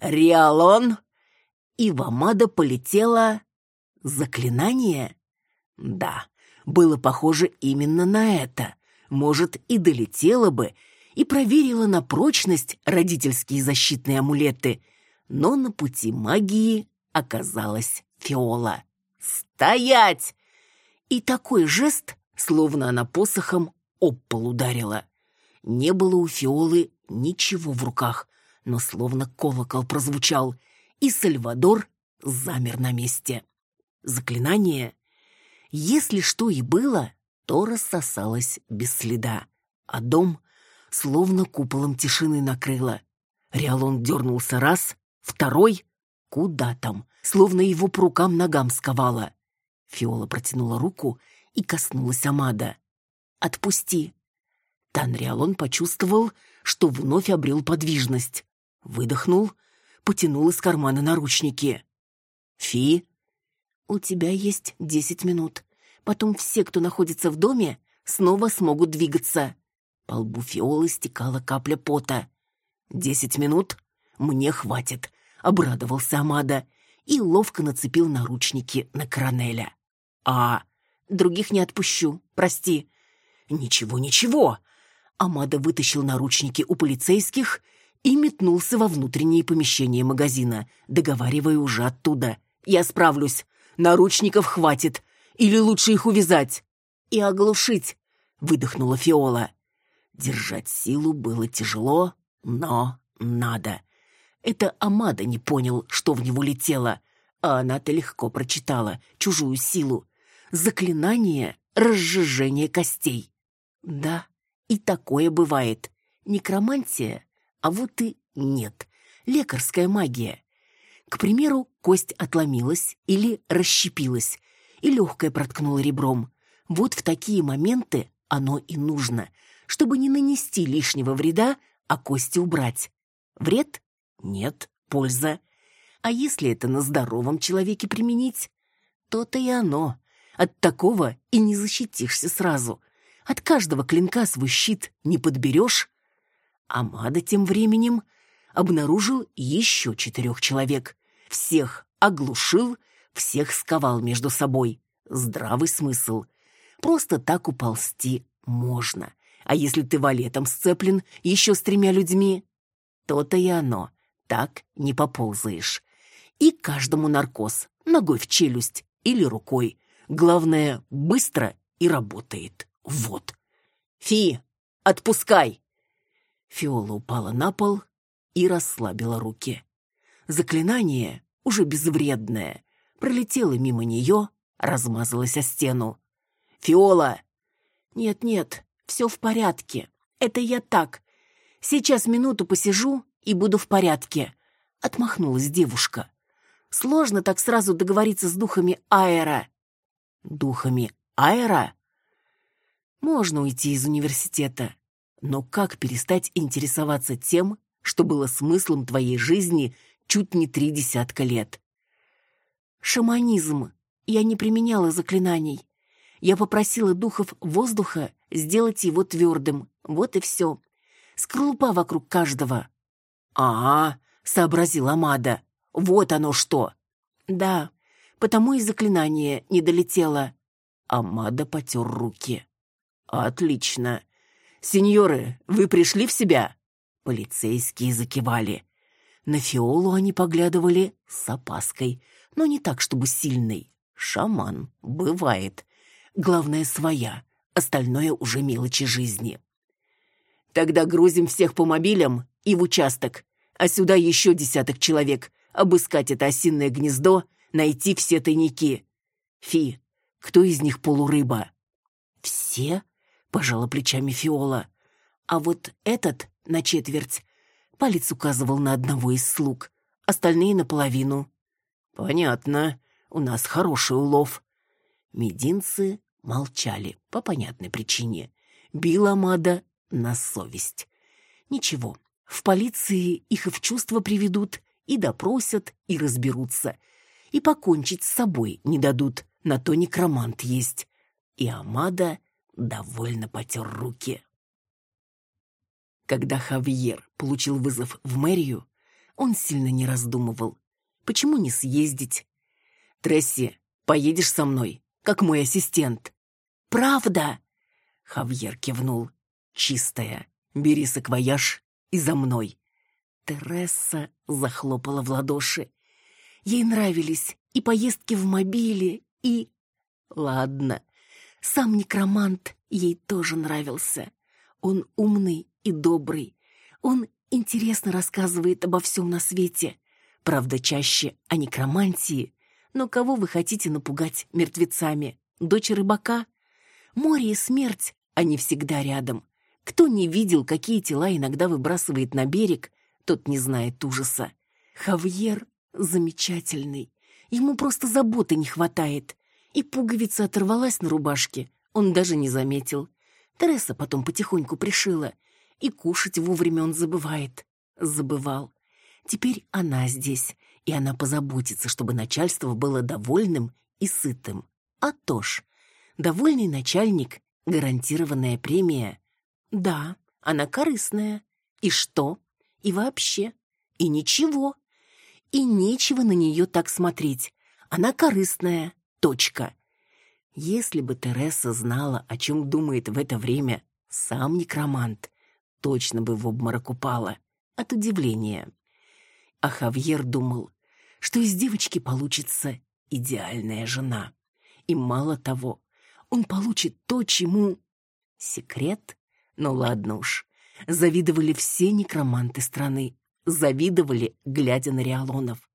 Speaker 1: «Риалон!» И в Амада полетело... Заклинание? Да, было похоже именно на это. Может, и долетело бы, и проверила на прочность родительские защитные амулеты. Но на пути магии оказалась Фиола. «Стоять!» И такой жест, словно она посохом об пол ударила. Не было у Фиолы ничего в руках, но словно колокол прозвучал, и Сальвадор замер на месте. Заклинание, если что и было, то рассосалось без следа.
Speaker 2: а дом словно куполом тишины накрыло. Риалон дернулся раз, второй — куда там, словно его по рукам-ногам сковало. Фиола протянула руку и коснулась Амада. «Отпусти!» Танриалон почувствовал, что вновь обрел подвижность. Выдохнул, потянул из кармана наручники. «Фи?» «У тебя есть десять минут. Потом все, кто находится в доме, снова смогут двигаться». По лбу Фиолы стекала капля пота. «Десять минут? Мне хватит», — обрадовался Амада и ловко нацепил наручники на Коронеля. «А...» «Других не отпущу, прости». «Ничего, ничего!» Амада вытащил наручники у полицейских и метнулся во внутреннее помещение магазина, договаривая уже оттуда. «Я справлюсь. Наручников хватит. Или лучше их увязать?» «И оглушить», — выдохнула Фиола. Держать силу было тяжело, но надо. Это Амада не понял, что в него летело, а она-то легко прочитала чужую силу. Заклинание разжижения костей. Да, и такое бывает. Некромантия, а вот и нет. Лекарская магия. К примеру, кость отломилась или расщепилась, и легкое проткнуло ребром. Вот в такие моменты оно и нужно, чтобы не нанести лишнего вреда, а кости убрать. Вред? Нет. Польза. А если это на здоровом человеке применить? То-то и оно. От такого и не защитишься сразу. От каждого клинка свой щит не подберешь. Амада тем временем обнаружил еще четырех человек. Всех оглушил, всех сковал между собой. Здравый смысл. Просто так уползти можно. А если ты валетом сцеплен еще с тремя людьми, то-то и оно. Так не поползаешь. И каждому наркоз. Ногой в челюсть или рукой. Главное, быстро и работает. Вот. Фи, отпускай. Фиола упала на пол и расслабила руки. Заклинание, уже безвредное, пролетело мимо нее, размазалось о стену. «Фиола!» «Нет-нет, все в порядке. Это я так. Сейчас минуту посижу и буду в порядке», — отмахнулась девушка. «Сложно так сразу договориться с духами Аэра». «Духами Аэра?» Можно уйти из университета, но как перестать интересоваться тем, что было смыслом твоей жизни чуть не три десятка лет? Шаманизм. Я не применяла заклинаний. Я попросила духов воздуха сделать его твердым. Вот и все. Скорлупа вокруг каждого. «А, -а — сообразила Амада, — вот оно что!» «Да, потому и заклинание не долетело». Амада потер руки. «Отлично. Сеньоры, вы пришли в себя?» Полицейские закивали. На Фиолу они поглядывали с опаской, но не так, чтобы сильный. Шаман. Бывает. Главное, своя. Остальное уже мелочи жизни. Тогда грузим всех по мобилям и в участок, а сюда еще десяток человек. Обыскать это осинное гнездо, найти все тайники. Фи, кто из них полурыба? Все? Пожала плечами Фиола. А вот этот на четверть палец указывал на одного из слуг, остальные наполовину. Понятно, у нас хороший улов. Мединцы молчали по понятной причине. Била Мада на совесть. Ничего, в полиции их и в чувство приведут, и допросят, и разберутся. И покончить с собой не дадут, на то некромант есть. И Амада довольно потер руки. Когда Хавьер получил вызов в мэрию, он сильно не раздумывал. Почему не съездить? «Тресси, поедешь со мной, как мой ассистент?» «Правда?» Хавьер кивнул. «Чистая. Бери саквояж и за мной». Тересса захлопала в ладоши. Ей нравились и поездки в мобиле, и... Ладно, сам некромант ей тоже нравился. Он умный и добрый. Он интересно рассказывает обо всем на свете. Правда, чаще о некромантии. Но кого вы хотите напугать мертвецами? Дочь рыбака? Море и смерть, они всегда рядом. Кто не видел, какие тела иногда выбрасывает на берег, тот не знает ужаса. Хавьер замечательный. Ему просто заботы не хватает. И пуговица оторвалась на рубашке. Он даже не заметил. Тереса потом потихоньку пришила. И кушать вовремя он забывает. Забывал. Теперь она здесь, и она позаботится, чтобы начальство было довольным и сытым. А то ж, довольный начальник — гарантированная премия. Да, она корыстная. И что? И вообще? И ничего. И нечего на нее так смотреть. Она корыстная. Точка. Если бы Тереса знала, о чем думает в это время сам некромант, точно бы в обморок упала от удивления. А Хавьер думал, что из девочки получится идеальная жена. И мало того, он получит то, чему... Секрет? Ну ладно уж. Завидовали все некроманты страны. Завидовали, глядя на Риалонов.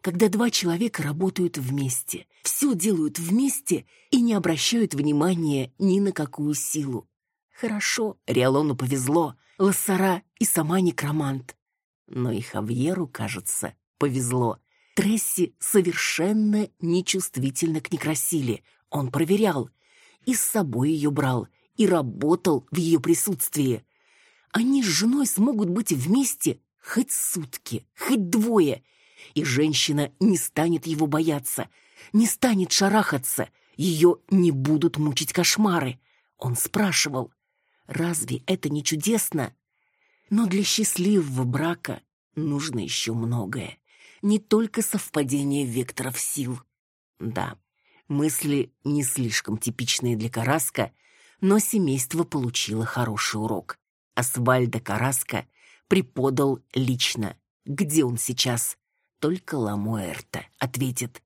Speaker 2: Когда два человека работают вместе, все делают вместе и не обращают внимания ни на какую силу. Хорошо, Риалону повезло, Лассара и сама некромант. Но и Хавьеру, кажется, повезло. Тресси совершенно нечувствительна к некрасиле. Он проверял. И с собой ее брал. И работал в ее присутствии. Они с женой смогут быть вместе хоть сутки, хоть двое. И женщина не станет его бояться, не станет шарахаться. Ее не будут мучить кошмары. Он спрашивал, разве это не чудесно? Но для счастливого брака нужно еще многое. Не только совпадение векторов сил. Да, мысли не слишком типичные для Караска, но семейство получило хороший урок. Асвальда Караска преподал лично. Где он сейчас? Только Ламуэрта ответит.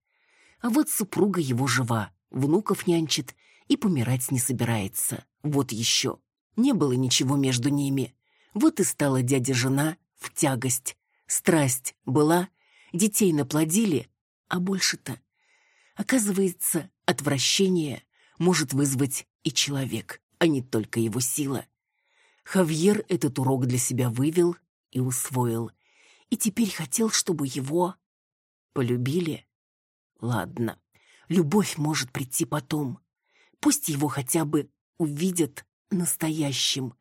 Speaker 2: А вот супруга его жива, внуков нянчит и помирать не собирается. Вот еще. Не было ничего между ними. Вот и стала дядя-жена в тягость. Страсть была, детей наплодили, а больше-то... Оказывается, отвращение может вызвать и человек, а не только его сила. Хавьер этот урок для себя вывел и усвоил, и теперь хотел, чтобы его полюбили. Ладно, любовь может прийти потом. Пусть его хотя бы увидят настоящим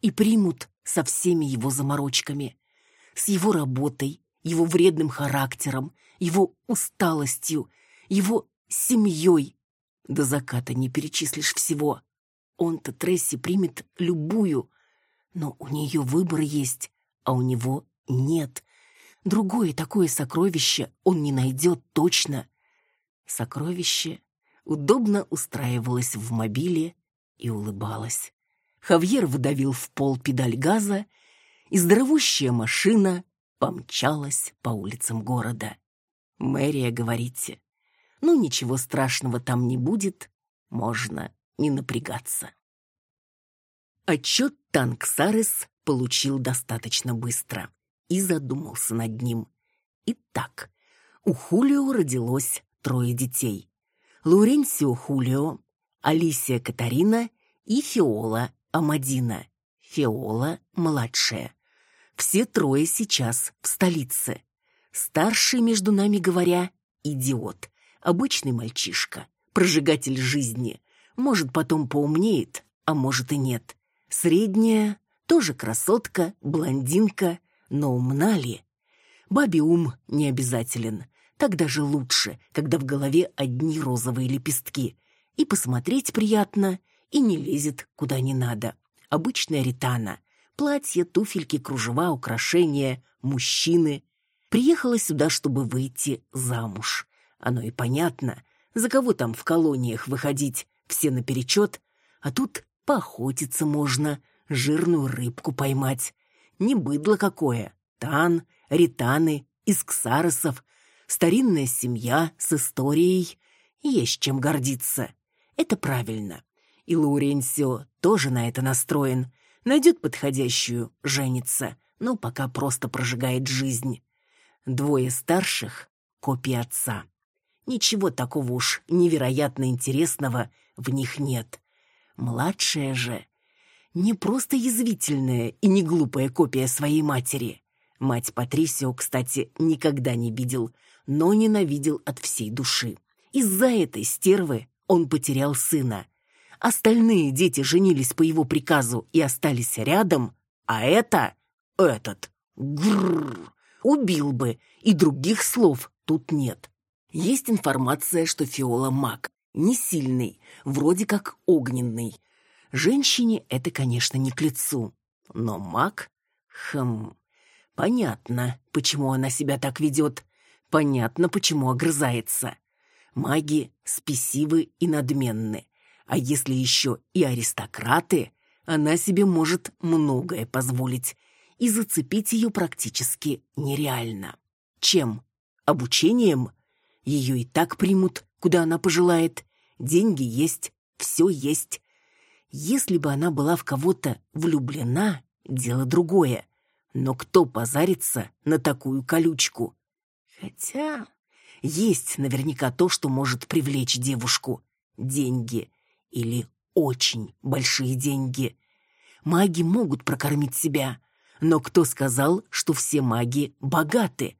Speaker 2: и примут со всеми его заморочками, с его работой, его вредным характером, его усталостью, его семьей. До заката не перечислишь всего. Он-то Тресси примет любую, но у нее выбор есть, а у него нет. Другое такое сокровище он не найдет точно. Сокровище удобно устраивалось в мобиле и улыбалось. Хавьер выдавил в пол педаль газа, и здоровущая машина помчалась по улицам города. Мэрия, говорите, ну ничего страшного там не будет, можно не напрягаться. Отчет Танксарес получил достаточно быстро и задумался над ним. Итак, у Хулио родилось трое детей. Лауренсио Хулио, Алисия Катарина и Фиола Амадина. Фиола младшая. Все трое сейчас в столице. Старший, между нами говоря, идиот. Обычный мальчишка, прожигатель жизни. Может, потом поумнеет, а может и нет. Средняя, тоже красотка, блондинка, но умна ли? Бабе ум не обязателен. Так даже лучше, когда в голове одни розовые лепестки. И посмотреть приятно, и не лезет куда не надо. Обычная ритана. Платье, туфельки, кружева, украшения, мужчины. Приехала сюда, чтобы выйти замуж. Оно и понятно. За кого там в колониях выходить? Все наперечет. А тут Поохотиться можно, жирную рыбку поймать. Не быдло какое. Тан, ританы, из ксаросов. Старинная семья с историей. Есть чем гордиться. Это правильно. И Лауренсио тоже на это настроен. Найдет подходящую, женится, но пока просто прожигает жизнь. Двое старших — копии отца. Ничего такого уж невероятно интересного в них нет. Младшая же не просто язвительная и не глупая копия своей матери. Мать Патрисио, кстати, никогда не видел, но ненавидел от всей души. Из-за этой стервы он потерял сына. Остальные дети женились по его приказу и остались рядом, а это, этот, грррр, убил бы, и других слов тут нет. Есть информация, что Фиола маг, не сильный, вроде как огненный. Женщине это, конечно, не к лицу, но маг, хм, понятно, почему она себя так ведет, понятно, почему огрызается. Маги спесивы и надменны, а если еще и аристократы, она себе может многое позволить, и зацепить ее практически нереально. Чем? Обучением? Ее и так примут, куда она пожелает. Деньги есть, все есть. Если бы она была в кого-то влюблена, дело другое. Но кто позарится на такую колючку? Хотя есть наверняка то, что может привлечь девушку. Деньги. Или очень большие деньги. Маги могут прокормить себя, но кто сказал, что все маги богаты?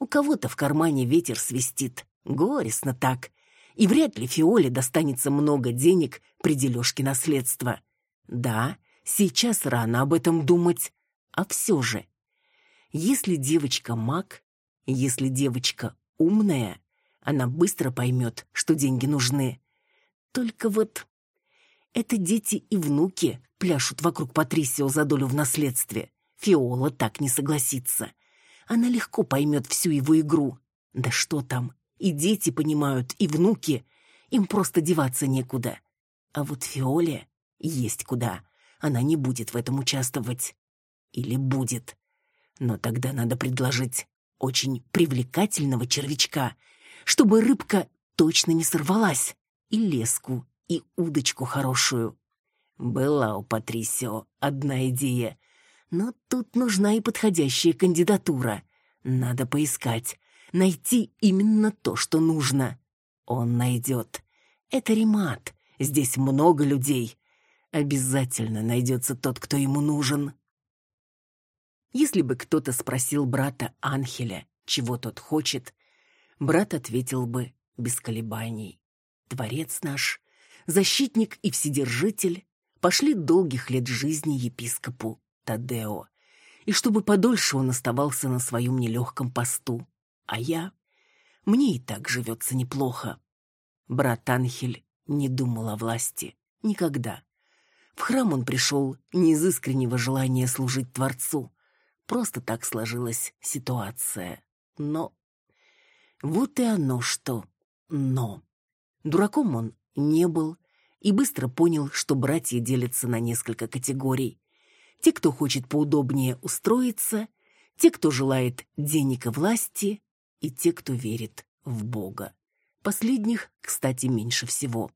Speaker 2: У кого-то в кармане ветер свистит. Горестно так. И вряд ли Фиоле достанется много денег при дележке наследства. Да, сейчас рано об этом думать. А все же, если девочка маг, если девочка умная, она быстро поймет, что деньги нужны. Только вот это дети и внуки пляшут вокруг Патрисио за долю в наследстве. Фиола так не согласится. Она легко поймет всю его игру. Да что там, и дети понимают, и внуки. Им просто деваться некуда. А вот Фиоле есть куда. Она не будет в этом участвовать. Или будет. Но тогда надо предложить очень привлекательного червячка, чтобы рыбка точно не сорвалась, и леску, и удочку хорошую. Была у Патрисио одна идея, но тут нужна и подходящая кандидатура. Надо поискать, найти именно то, что нужно. Он найдет. Это Римат. Здесь много людей. Обязательно найдется тот, кто ему нужен. Если бы кто-то спросил брата Анхеля, чего тот хочет, брат ответил бы без колебаний. Творец наш, защитник и вседержитель, пошли долгих лет жизни епископу Тадео, и чтобы подольше он оставался на своем нелегком посту. А я... Мне и так живется неплохо. Брат Анхель не думал о власти. Никогда. В храм он пришел не из искреннего желания служить Творцу. Просто так сложилась ситуация. Но... Вот и оно что. Но. Дураком он не был и быстро понял, что братья делятся на несколько категорий. Те, кто хочет поудобнее устроиться, те, кто желает денег и власти, и те, кто верит в Бога. Последних, кстати, меньше всего.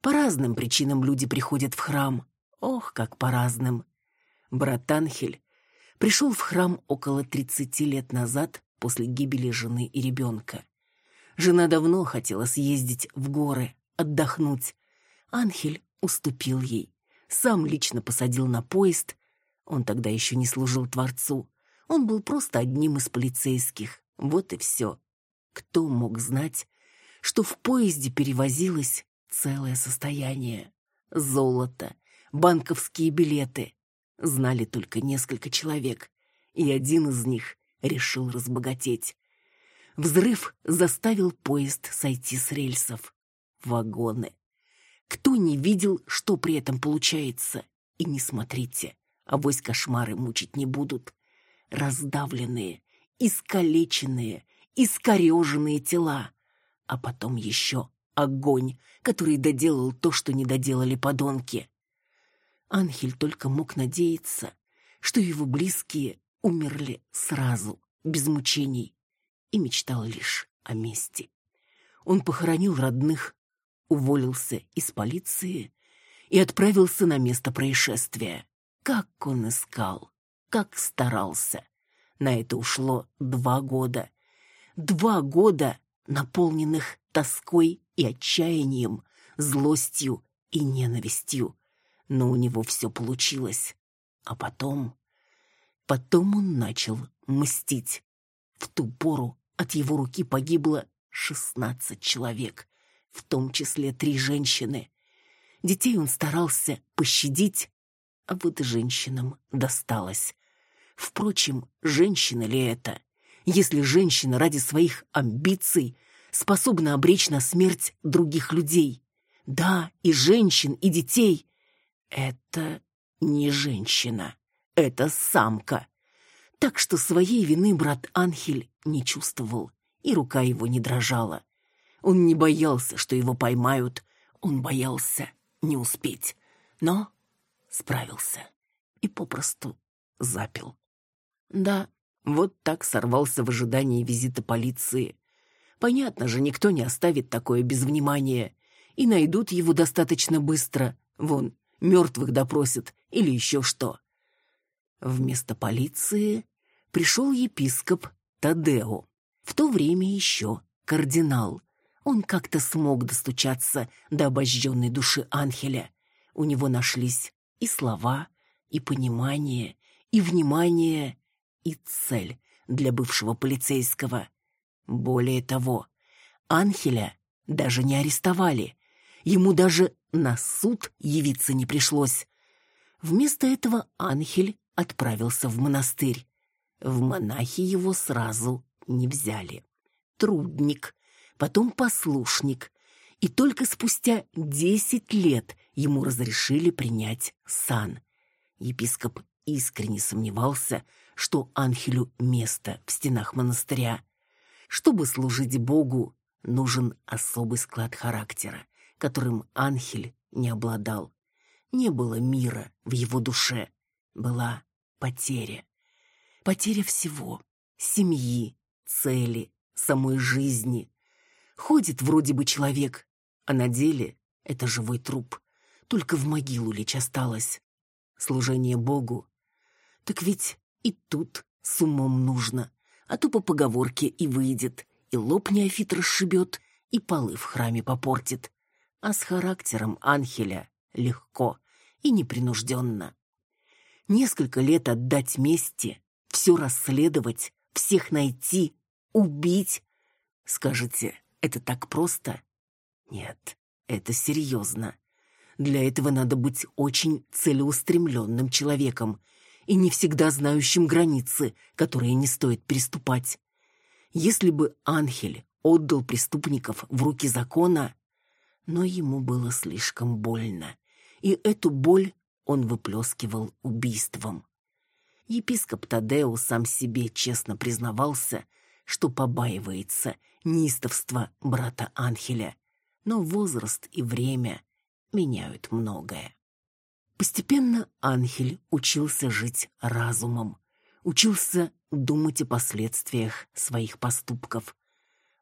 Speaker 2: По разным причинам люди приходят в храм. Ох, как по разным. Брат Анхель пришел в храм около 30 лет назад после гибели жены и ребенка. Жена давно хотела съездить в горы, отдохнуть. Анхель уступил ей сам лично посадил на поезд. Он тогда еще не служил Творцу. Он был просто одним из полицейских. Вот и все. Кто мог знать, что в поезде перевозилось целое состояние? Золото, банковские билеты. Знали только несколько человек, и один из них решил разбогатеть. Взрыв заставил поезд сойти с рельсов. Вагоны, кто не видел, что при этом получается? И не смотрите, авось кошмары мучить не будут. Раздавленные, искалеченные, искореженные тела. А потом еще огонь, который доделал то, что не доделали подонки. Анхель только мог надеяться, что его близкие умерли сразу, без мучений, и мечтал лишь о мести. Он похоронил родных уволился из полиции и отправился на место происшествия. Как он искал, как старался. На это ушло два года. Два года, наполненных тоской и отчаянием, злостью и ненавистью. но у него все получилось. А потом... Потом он начал мстить. В ту пору от его руки погибло шестнадцать человек, в том числе три женщины. Детей он старался пощадить, а вот женщинам досталось. Впрочем, женщина ли это? Если женщина ради своих амбиций способна обречь на смерть других людей. Да, и женщин, и детей. Это не женщина, это самка. Так что своей вины брат Анхель не чувствовал, и рука его не дрожала. Он не боялся, что его поймают, он боялся не успеть. Но справился и попросту запил. Да, вот так сорвался в ожидании визита полиции. Понятно же, никто не оставит такое без внимания. И найдут его достаточно быстро. Вон, мертвых допросят или еще что. Вместо полиции пришел епископ Тадео. В то время еще кардинал. Он как-то смог достучаться до обожженной души Анхеля. У него нашлись и слова, и понимание, и внимание, и цель для бывшего полицейского. Более того, Анхеля даже не арестовали. Ему даже на суд явиться не пришлось. Вместо этого Анхель отправился в монастырь. В монахи его сразу не взяли. Трудник, потом послушник. И только спустя десять лет ему разрешили принять сан. Епископ искренне сомневался, что Анхелю место в стенах монастыря. Чтобы служить Богу, нужен особый склад характера, которым Анхель не обладал. Не было мира в его душе, была потеря. Потеря всего — семьи, цели, самой жизни. Ходит вроде бы человек, а на деле это живой труп. Только в могилу лечь осталось. Служение Богу. Так ведь и тут с умом нужно а то по поговорке и выйдет, и лоб неофит расшибет, и полы в храме попортит. А с характером Анхеля легко и непринужденно. Несколько лет отдать мести, все расследовать, всех найти, убить. Скажете, это так просто? Нет, это серьезно. Для этого надо быть очень целеустремленным человеком — и не всегда знающим границы, которые не стоит приступать. Если бы Анхель отдал преступников в руки закона, но ему было слишком больно, и эту боль он выплескивал убийством. Епископ Тадеу сам себе честно признавался, что побаивается неистовства брата Анхеля, но возраст и время меняют многое. Постепенно Анхель учился жить разумом, учился думать о последствиях своих поступков.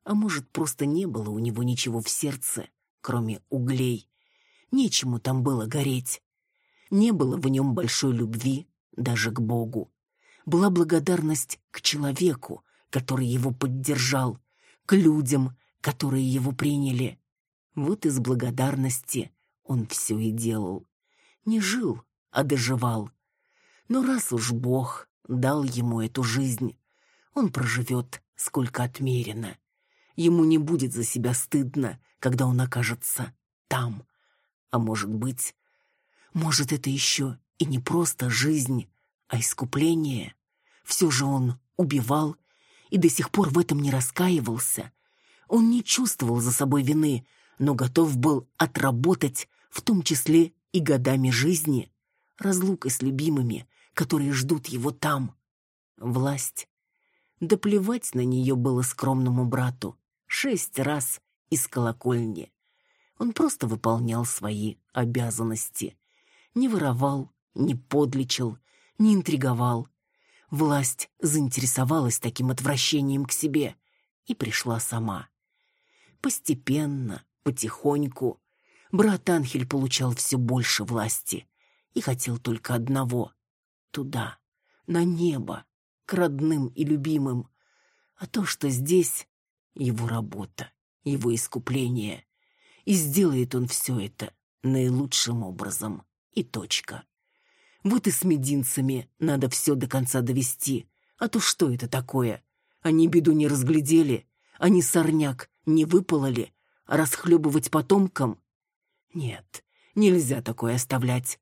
Speaker 2: А может, просто не было у него ничего в сердце, кроме углей. Нечему там было гореть. Не было в нем большой любви даже к Богу. Была благодарность к человеку, который его поддержал, к людям, которые его приняли. Вот из благодарности он все и делал не жил, а доживал. Но раз уж Бог дал ему эту жизнь, он проживет, сколько отмерено. Ему не будет за себя стыдно, когда он окажется там. А может быть, может это еще и не просто жизнь, а искупление. Все же он убивал и до сих пор в этом не раскаивался. Он не чувствовал за собой вины, но готов был отработать, в том числе и годами жизни, разлукой с любимыми, которые ждут его там. Власть. Да плевать на нее было скромному брату. Шесть раз из колокольни. Он просто выполнял свои обязанности. Не воровал, не подлечил, не интриговал. Власть заинтересовалась таким отвращением к себе и пришла сама. Постепенно, потихоньку, брат Анхель получал все больше власти и хотел только одного — туда, на небо, к родным и любимым. А то, что здесь — его работа, его искупление. И сделает он все это наилучшим образом и точка. Вот и с мединцами надо все до конца довести. А то что это такое? Они беду не разглядели, они сорняк не выпололи, а расхлебывать потомкам? Нет, нельзя такое оставлять.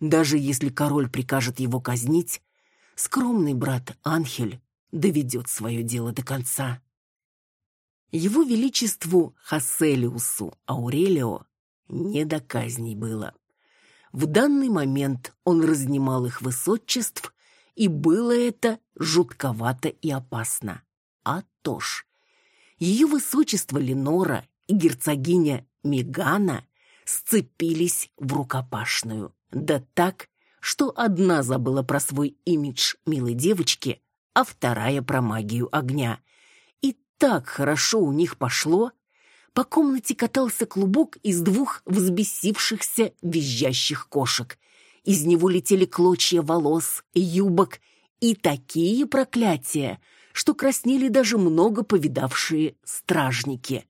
Speaker 2: Даже если король прикажет его казнить, скромный брат Анхель доведет свое дело до конца. Его Величеству Хасселиусу Аурелио не до казней было. В данный момент он разнимал их высочеств, и было это жутковато и опасно. А то ж, ее высочество Ленора и герцогиня Мегана сцепились в рукопашную. Да так, что одна забыла про свой имидж милой девочки, а вторая про магию огня. И так хорошо у них пошло, по комнате катался клубок из двух взбесившихся визжащих кошек. Из него летели клочья волос, юбок и такие проклятия, что краснели даже много повидавшие стражники.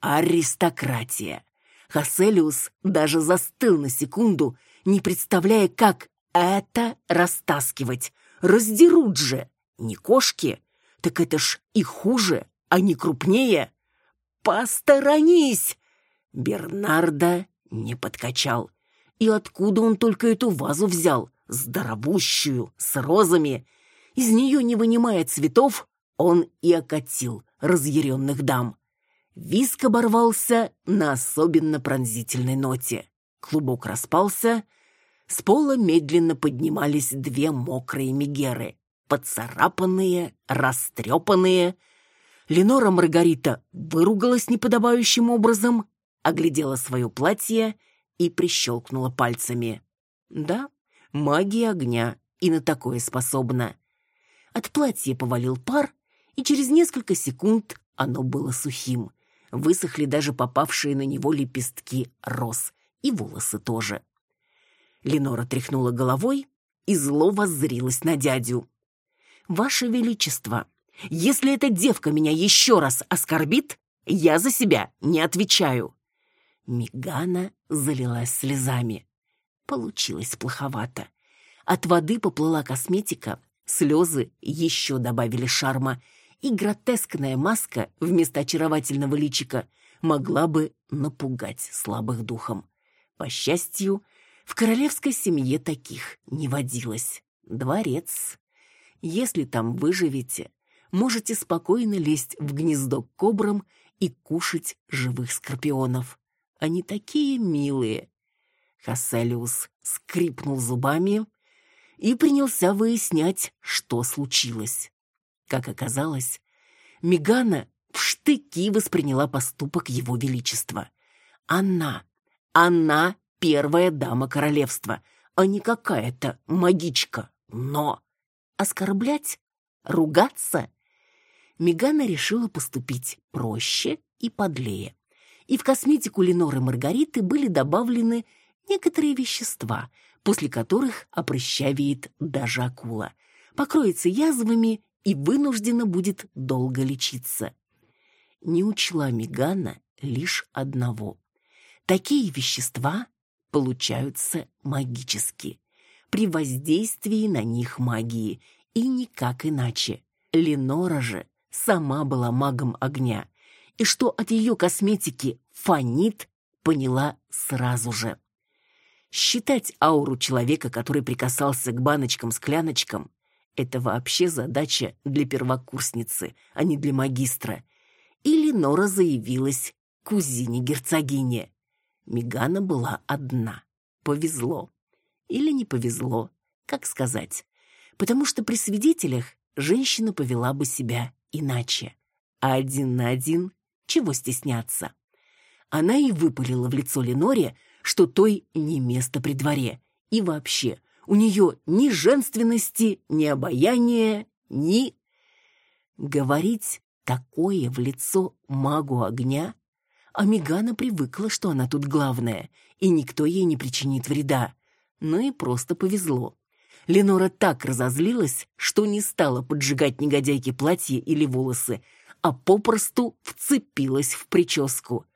Speaker 2: Аристократия. Хаселиус даже застыл на секунду, не представляя, как это растаскивать. Раздерут же. Не кошки, так это ж и хуже, а не крупнее. «Посторонись!» Бернарда не подкачал. И откуда он только эту вазу взял? Здоровущую, с розами. Из нее, не вынимая цветов, он и окатил разъяренных дам. Виск оборвался на особенно пронзительной ноте. Клубок распался. С пола медленно поднимались две мокрые мегеры. Поцарапанные, растрепанные — Ленора Маргарита выругалась неподобающим образом, оглядела свое платье и прищелкнула пальцами. Да, магия огня и на такое способна. От платья повалил пар, и через несколько секунд оно было сухим. Высохли даже попавшие на него лепестки роз, и волосы тоже. Ленора тряхнула головой и зло воззрилась на дядю. «Ваше Величество, если эта девка меня еще раз оскорбит, я за себя не отвечаю». Мигана залилась слезами. Получилось плоховато. От воды поплыла косметика, слезы еще добавили шарма, и гротескная маска вместо очаровательного личика могла бы напугать слабых духом. По счастью, в королевской семье таких не водилось. Дворец. Если там выживете, можете спокойно лезть в гнездо к кобрам и кушать живых скорпионов. Они такие милые. Хасселиус скрипнул зубами и принялся выяснять, что случилось. Как оказалось, Мегана в штыки восприняла поступок его величества. Она, она первая дама королевства, а не какая-то магичка. Но оскорблять, ругаться Мегана решила поступить проще и подлее. И в косметику Леноры Маргариты были добавлены некоторые вещества, после которых опрыщавеет даже акула, покроется язвами и вынуждена будет долго лечиться. Не учла Мегана лишь одного. Такие вещества получаются магически, при воздействии на них магии, и никак иначе. Ленора же сама была магом огня, и что от ее косметики фонит, поняла сразу же. Считать ауру человека, который прикасался к баночкам-скляночкам, это вообще задача для первокурсницы, а не для магистра. Или Нора заявилась кузине-герцогине. Мигана была одна. Повезло. Или не повезло, как сказать. Потому что при свидетелях женщина повела бы себя иначе. А один на один чего стесняться? Она и выпалила в лицо Леноре, что той не место при дворе. И вообще, у нее ни женственности, ни обаяния, ни... Говорить такое в лицо магу огня? А Мегана привыкла, что она тут главная, и никто ей не причинит вреда. Ну и просто повезло. Ленора так разозлилась, что не стала поджигать негодяйке платье или волосы, а попросту вцепилась в прическу.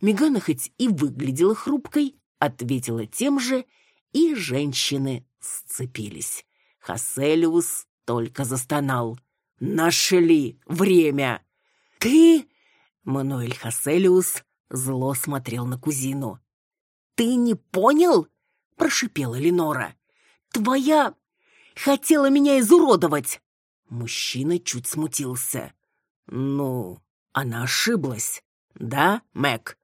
Speaker 2: Мегана хоть и выглядела хрупкой, ответила тем же и женщины сцепились. Хаселиус только застонал. «Нашли время!» «Ты...» Мануэль Хаселиус зло смотрел на кузину. «Ты не понял?» — прошипела Ленора. «Твоя... хотела меня изуродовать!» Мужчина чуть смутился. «Ну, она ошиблась, да, Мэг?»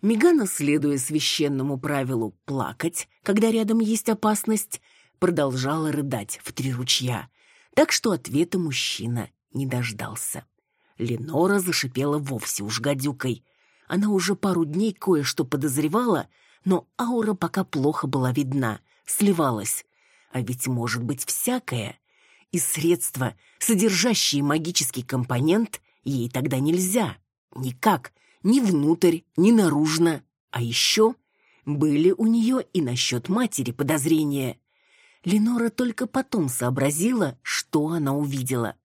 Speaker 2: Мегана, следуя священному правилу плакать, когда рядом есть опасность, продолжала рыдать в три ручья, так что ответа мужчина не дождался. Ленора зашипела вовсе уж гадюкой. Она уже пару дней кое-что подозревала, но аура пока плохо была видна, сливалась. А ведь может быть всякое. И средства, содержащие магический компонент, ей тогда нельзя. Никак ни внутрь, ни наружно. А еще были у нее и насчет матери подозрения. Ленора только потом сообразила, что она увидела.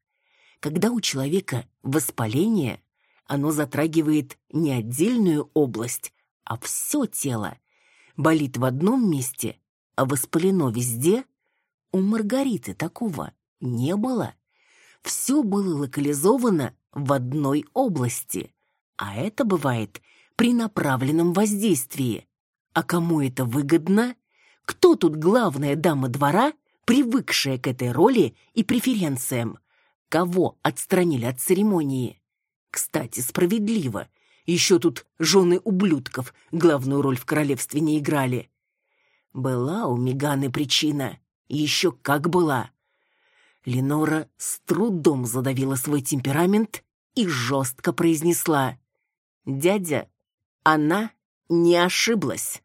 Speaker 2: Когда у человека воспаление, оно затрагивает не отдельную область, а все тело. Болит в одном месте, а воспалено везде. У Маргариты такого не было. Все было локализовано в одной области. А это бывает при направленном воздействии. А кому это выгодно? Кто тут главная дама двора, привыкшая к этой роли и преференциям? Кого отстранили от церемонии? Кстати, справедливо. Еще тут жены ублюдков главную роль в королевстве не играли. Была у Меганы причина. Еще как была. Ленора с трудом задавила свой темперамент и жестко произнесла. Дядя, она не ошиблась.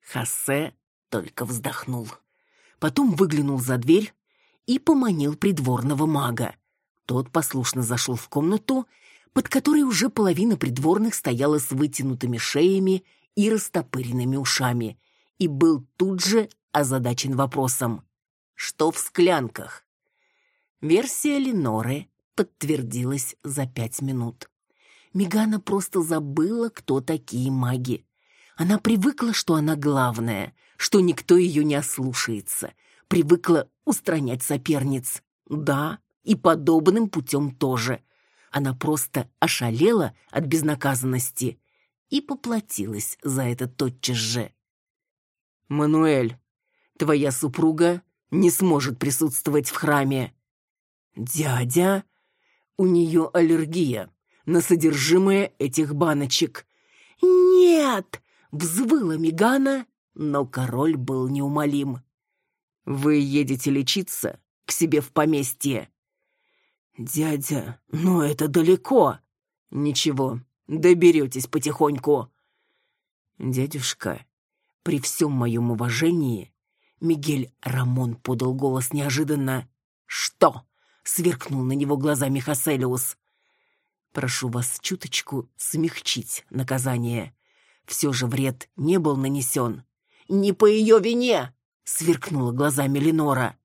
Speaker 2: Хосе только вздохнул. Потом выглянул за дверь и поманил придворного мага. Тот послушно зашел в комнату, под которой уже половина придворных стояла с вытянутыми шеями и растопыренными ушами, и был тут же озадачен вопросом «Что в склянках?». Версия Леноры подтвердилась за пять минут. Мегана просто забыла, кто такие маги. Она привыкла, что она главная, что никто ее не ослушается. Привыкла устранять соперниц. Да, и подобным путем тоже. Она просто ошалела от безнаказанности и поплатилась за это тотчас же. «Мануэль, твоя супруга не сможет присутствовать в храме». «Дядя, у нее аллергия на содержимое этих баночек. «Нет!» — взвыла Мигана, но король был неумолим. «Вы едете лечиться к себе в поместье?» «Дядя, но это далеко!» «Ничего, доберетесь потихоньку!» «Дядюшка, при всем моем уважении...» Мигель Рамон подал голос неожиданно. «Что?» — сверкнул на него глазами Хаселиус. Прошу вас чуточку смягчить наказание. Все же вред не был нанесен. «Не по ее вине!» — сверкнула глазами Ленора.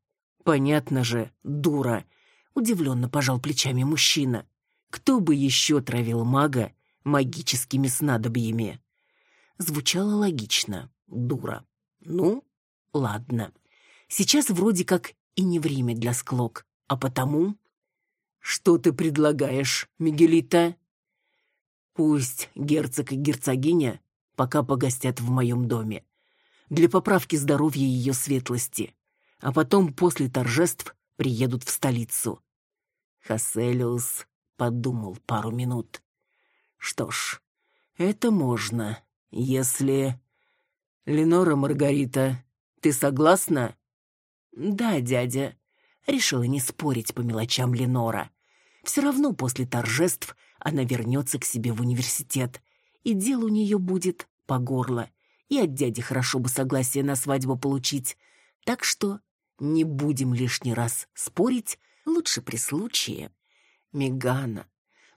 Speaker 2: «Понятно же, дура!» — удивленно пожал плечами мужчина. «Кто бы еще травил мага магическими снадобьями?» Звучало логично. Дура. «Ну, ладно. Сейчас вроде как и не время для склок, а потому «Что ты предлагаешь, Мигелита?» «Пусть герцог и герцогиня пока погостят в моем доме. Для поправки здоровья ее светлости. А потом, после торжеств, приедут в столицу». Хаселиус подумал пару минут. «Что ж, это можно, если...» «Ленора Маргарита, ты согласна?» «Да, дядя», — решила не спорить по мелочам Ленора. Все равно после торжеств она вернется к себе в университет, и дело у нее будет по горло. И от дяди хорошо бы согласие на свадьбу получить. Так что не будем лишний раз спорить, лучше при случае. Мегана,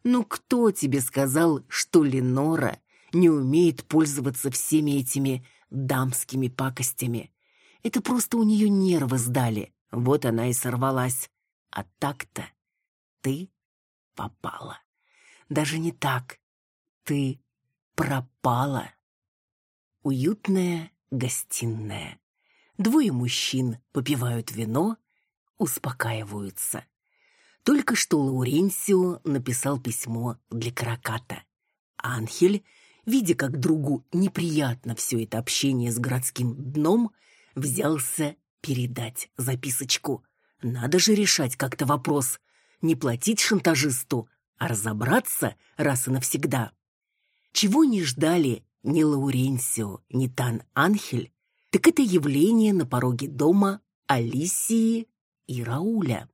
Speaker 2: ну кто тебе сказал, что Ленора не умеет пользоваться всеми этими дамскими пакостями? Это просто у нее нервы сдали, вот она и сорвалась. А так-то ты попала. Даже не так. Ты пропала. Уютная гостиная. Двое мужчин попивают вино, успокаиваются. Только что Лауренсио написал письмо для Караката. Анхель, видя, как другу неприятно все это общение с городским дном, взялся передать записочку. Надо же решать как-то вопрос. Не платить шантажисту, а разобраться раз и навсегда. Чего не ждали ни Лауренсио, ни Тан Анхель, так это явление на пороге дома Алисии и Рауля.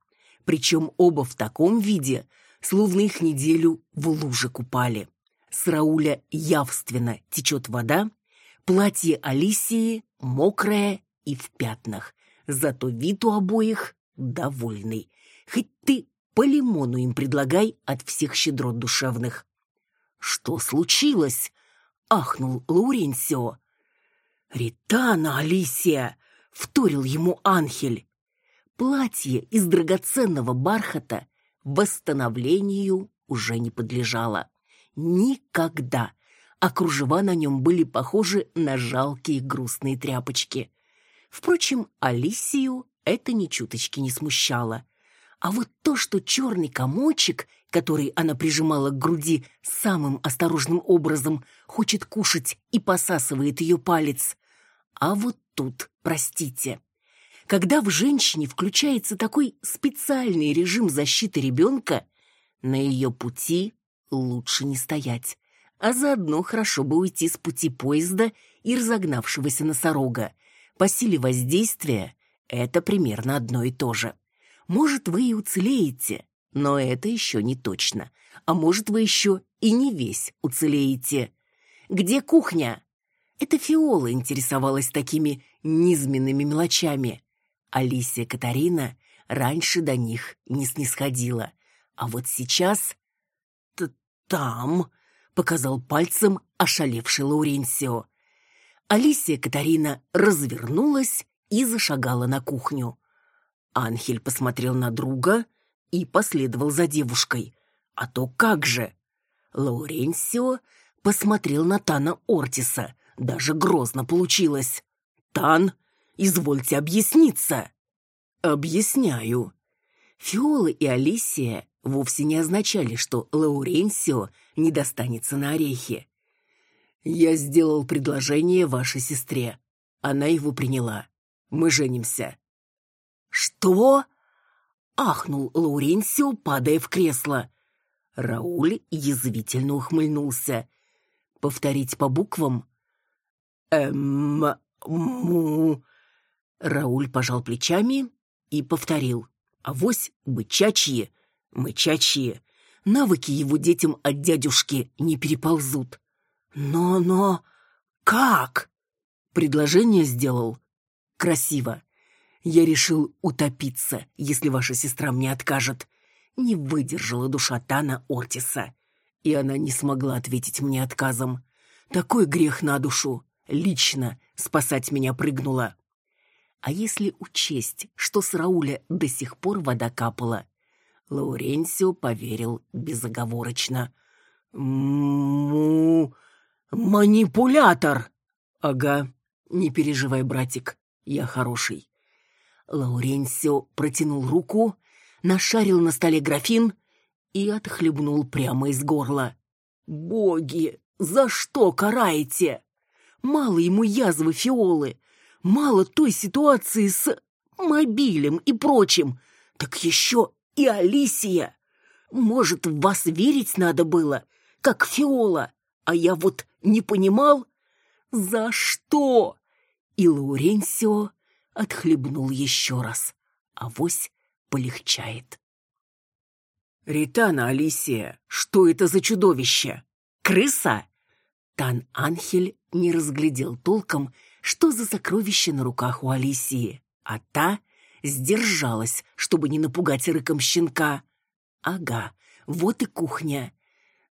Speaker 2: Причем оба в таком виде, словно их неделю в луже купали. С Рауля явственно течет вода, платье Алисии мокрое и в пятнах, зато вид у обоих довольный. Хоть ты по лимону им предлагай от всех щедрот душевных. «Что случилось?» — ахнул Лауренсио. «Ритана, Алисия!» — вторил ему Анхель. Платье из драгоценного бархата восстановлению уже не подлежало. Никогда. А кружева на нем были похожи на жалкие грустные тряпочки. Впрочем, Алисию это ни чуточки не смущало. А вот то, что черный комочек, который она прижимала к груди самым осторожным образом, хочет кушать и посасывает ее палец. А вот тут, простите, когда в женщине включается такой специальный режим защиты ребенка, на ее пути лучше не стоять, а заодно хорошо бы уйти с пути поезда и разогнавшегося носорога. По силе воздействия это примерно одно и то же. Может, вы и уцелеете, но это еще не точно. А может, вы еще и не весь уцелеете. Где кухня? Это Фиола интересовалась такими низменными мелочами. Алисия Катарина раньше до них не снисходила. А вот сейчас... «Там», — показал пальцем ошалевший Лауренсио. Алисия Катарина развернулась и зашагала на кухню. Анхель посмотрел на друга и последовал за девушкой. А то как же? Лауренсио посмотрел на Тана Ортиса. Даже грозно получилось. «Тан, извольте объясниться». «Объясняю». Фиола и Алисия вовсе не означали, что Лауренсио не достанется на орехи. «Я сделал предложение вашей сестре. Она его приняла. Мы женимся». «Что?» — ахнул Лауренсио, падая в кресло. Рауль язвительно ухмыльнулся. «Повторить по буквам?» «Эм... му...» Рауль пожал плечами и повторил. «Авось бычачьи, мычачьи. Навыки его детям от дядюшки не переползут». «Но, но... как?» Предложение сделал. «Красиво. Я решил утопиться, если ваша сестра мне откажет. Не выдержала душа Тана Ортиса. И она не смогла ответить мне отказом. Такой грех на душу. Лично спасать меня прыгнула. А если учесть, что с Рауля до сих пор вода капала? Лауренсио поверил безоговорочно. «Му... манипулятор!» «Ага, не переживай, братик, я хороший. Лауренсио протянул руку, нашарил на столе графин и отхлебнул прямо из горла. «Боги, за что караете? Мало ему язвы фиолы, мало той ситуации с мобилем и прочим, так еще и Алисия. Может, в вас верить надо было, как фиола, а я вот не понимал, за что?» И Лауренсио отхлебнул еще раз. Авось полегчает. «Ритана, Алисия, что это за чудовище? Крыса?» Тан Анхель не разглядел толком, что за сокровище на руках у Алисии, а та сдержалась, чтобы не напугать рыком щенка. «Ага, вот и кухня.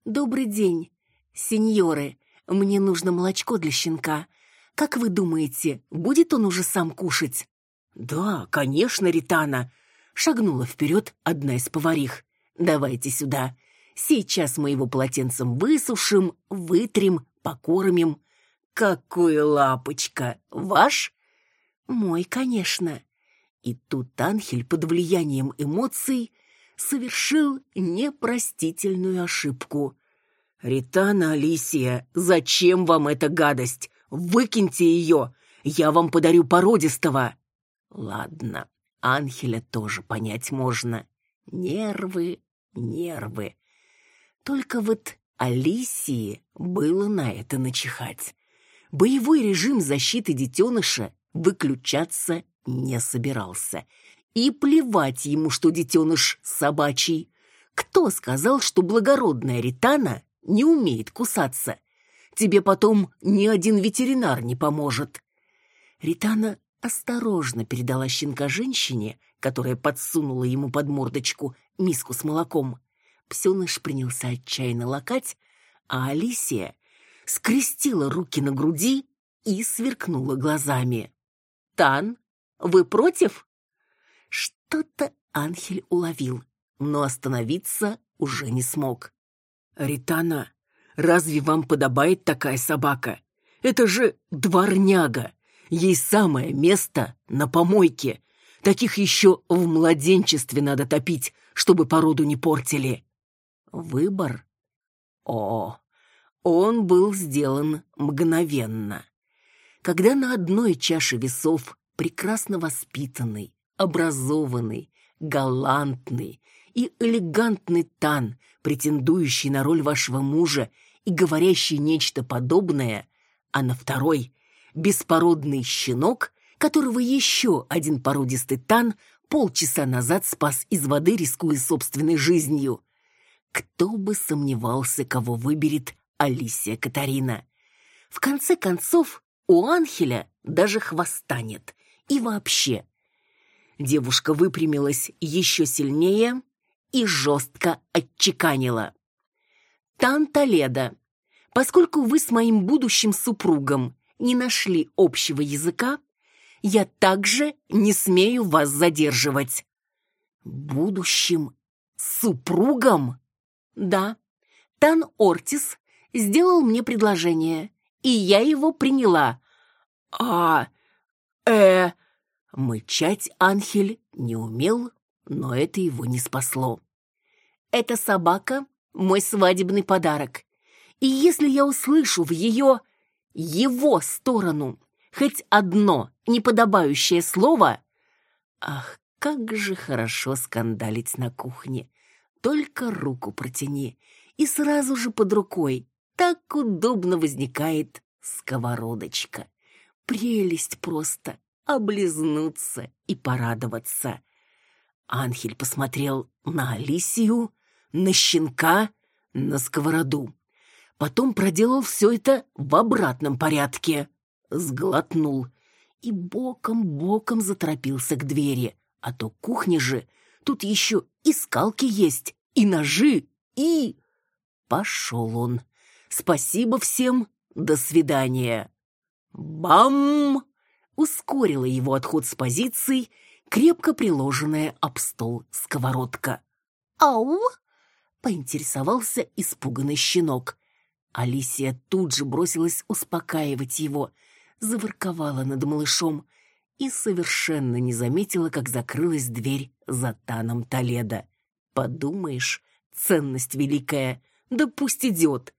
Speaker 2: Добрый день, сеньоры. Мне нужно молочко для щенка. Как вы думаете, будет он уже сам кушать? Да, конечно, Ритана. Шагнула вперед одна из поварих. Давайте сюда. Сейчас мы его полотенцем высушим, вытрем, покормим. какой лапочка! Ваш?» «Мой, конечно». И тут Анхель под влиянием эмоций совершил непростительную ошибку. «Ритана Алисия, зачем вам эта гадость? Выкиньте ее! Я вам подарю породистого!» «Ладно, Анхеля тоже понять можно. Нервы, нервы. Только вот Алисии было на это начихать. Боевой режим защиты детеныша выключаться не собирался. И плевать ему, что детеныш собачий. Кто сказал, что благородная Ритана не умеет кусаться? Тебе потом ни один ветеринар не поможет. Ритана осторожно передала щенка женщине, которая подсунула ему под мордочку миску с молоком. Псеныш принялся отчаянно лакать, а Алисия скрестила руки на груди и сверкнула глазами. «Тан, вы против?» Что-то Анхель уловил, но остановиться уже не смог. «Ритана, разве вам подобает такая собака? Это же дворняга! Ей самое место на помойке. Таких еще в младенчестве надо топить, чтобы породу не портили. Выбор? О, он был сделан мгновенно. Когда на одной чаше весов прекрасно воспитанный, образованный, галантный и элегантный Тан, претендующий на роль вашего мужа и говорящий нечто подобное, а на второй — беспородный щенок, которого еще один породистый Тан полчаса назад спас из воды, рискуя собственной жизнью. Кто бы сомневался, кого выберет Алисия Катарина. В конце концов, у Анхеля даже хвоста нет. И вообще. Девушка выпрямилась еще сильнее и жестко отчеканила. «Тан Толедо, поскольку вы с моим будущим супругом не нашли общего языка, я также не смею вас задерживать». «Будущим супругом?» «Да, Тан Ортис сделал мне предложение, и я его приняла». «А... э...» Мычать Анхель не умел, но это его не спасло. «Эта собака — мой свадебный подарок, и если я услышу в ее... его сторону хоть одно неподобающее слово... Ах, как же хорошо скандалить на кухне. Только руку протяни, и сразу же под рукой так удобно возникает сковородочка. Прелесть просто, облизнуться и порадоваться. Анхель посмотрел на Алисию, на щенка, на сковороду. Потом проделал все это в обратном порядке сглотнул и боком-боком заторопился к двери. А то кухня же, тут еще и скалки есть, и ножи, и... Пошел он. Спасибо всем, до свидания. Бам! Ускорила его отход с позиций, крепко приложенная об стол сковородка. «Ау!» — поинтересовался испуганный щенок. Алисия тут же бросилась успокаивать его — заворковала над малышом и совершенно не заметила, как закрылась дверь за Таном Толедо. Подумаешь, ценность великая, да пусть идет.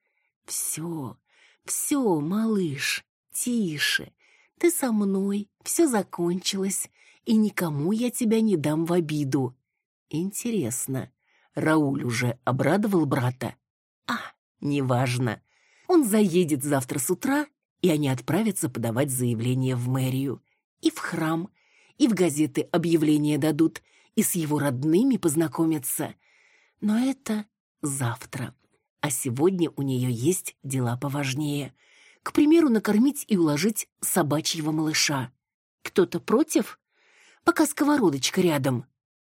Speaker 2: Все, все, малыш, тише. Ты со мной, все закончилось, и никому я тебя не дам в обиду. Интересно, Рауль уже обрадовал брата? А, неважно. Он заедет завтра с утра и они отправятся подавать заявление в мэрию. И в храм, и в газеты объявления дадут, и с его родными познакомятся. Но это завтра. А сегодня у нее есть дела поважнее. К примеру, накормить и уложить собачьего малыша. Кто-то против? Пока сковородочка рядом.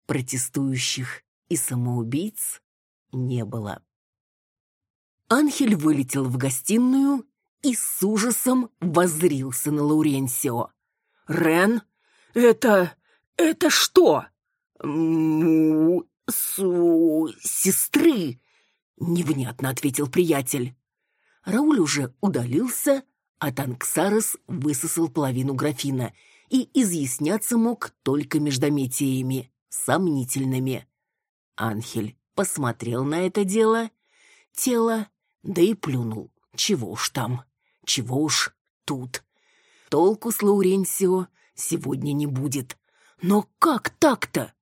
Speaker 2: Протестующих и самоубийц не было. Анхель вылетел в гостиную и с ужасом воззрился на Лауренсио. «Рен? Это... это что?» «Му... су... сестры!» — невнятно ответил приятель. Рауль уже удалился, а Танксарес высосал половину графина и изъясняться мог только междометиями, сомнительными. Анхель посмотрел на это дело, тело, да и плюнул. Чего уж там, чего уж тут. Толку с Лауренсио сегодня не будет. Но как так-то?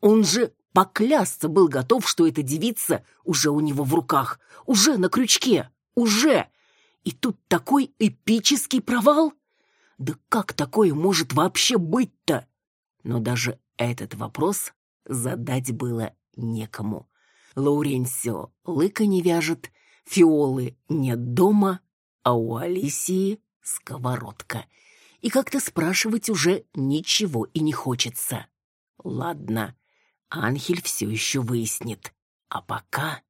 Speaker 2: Он же поклясться был готов, что эта девица уже у него в руках, уже на крючке, уже. И тут такой эпический провал? Да как такое может вообще быть-то? Но даже этот вопрос задать было некому. Лауренсио лыка не вяжет, Фиолы нет дома, а у Алисии сковородка. И как-то спрашивать уже ничего и не хочется. Ладно, Анхель все еще выяснит. А пока...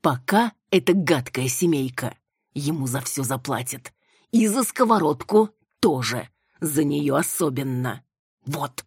Speaker 2: Пока эта гадкая семейка ему за все заплатит. И за сковородку тоже. За нее особенно. Вот.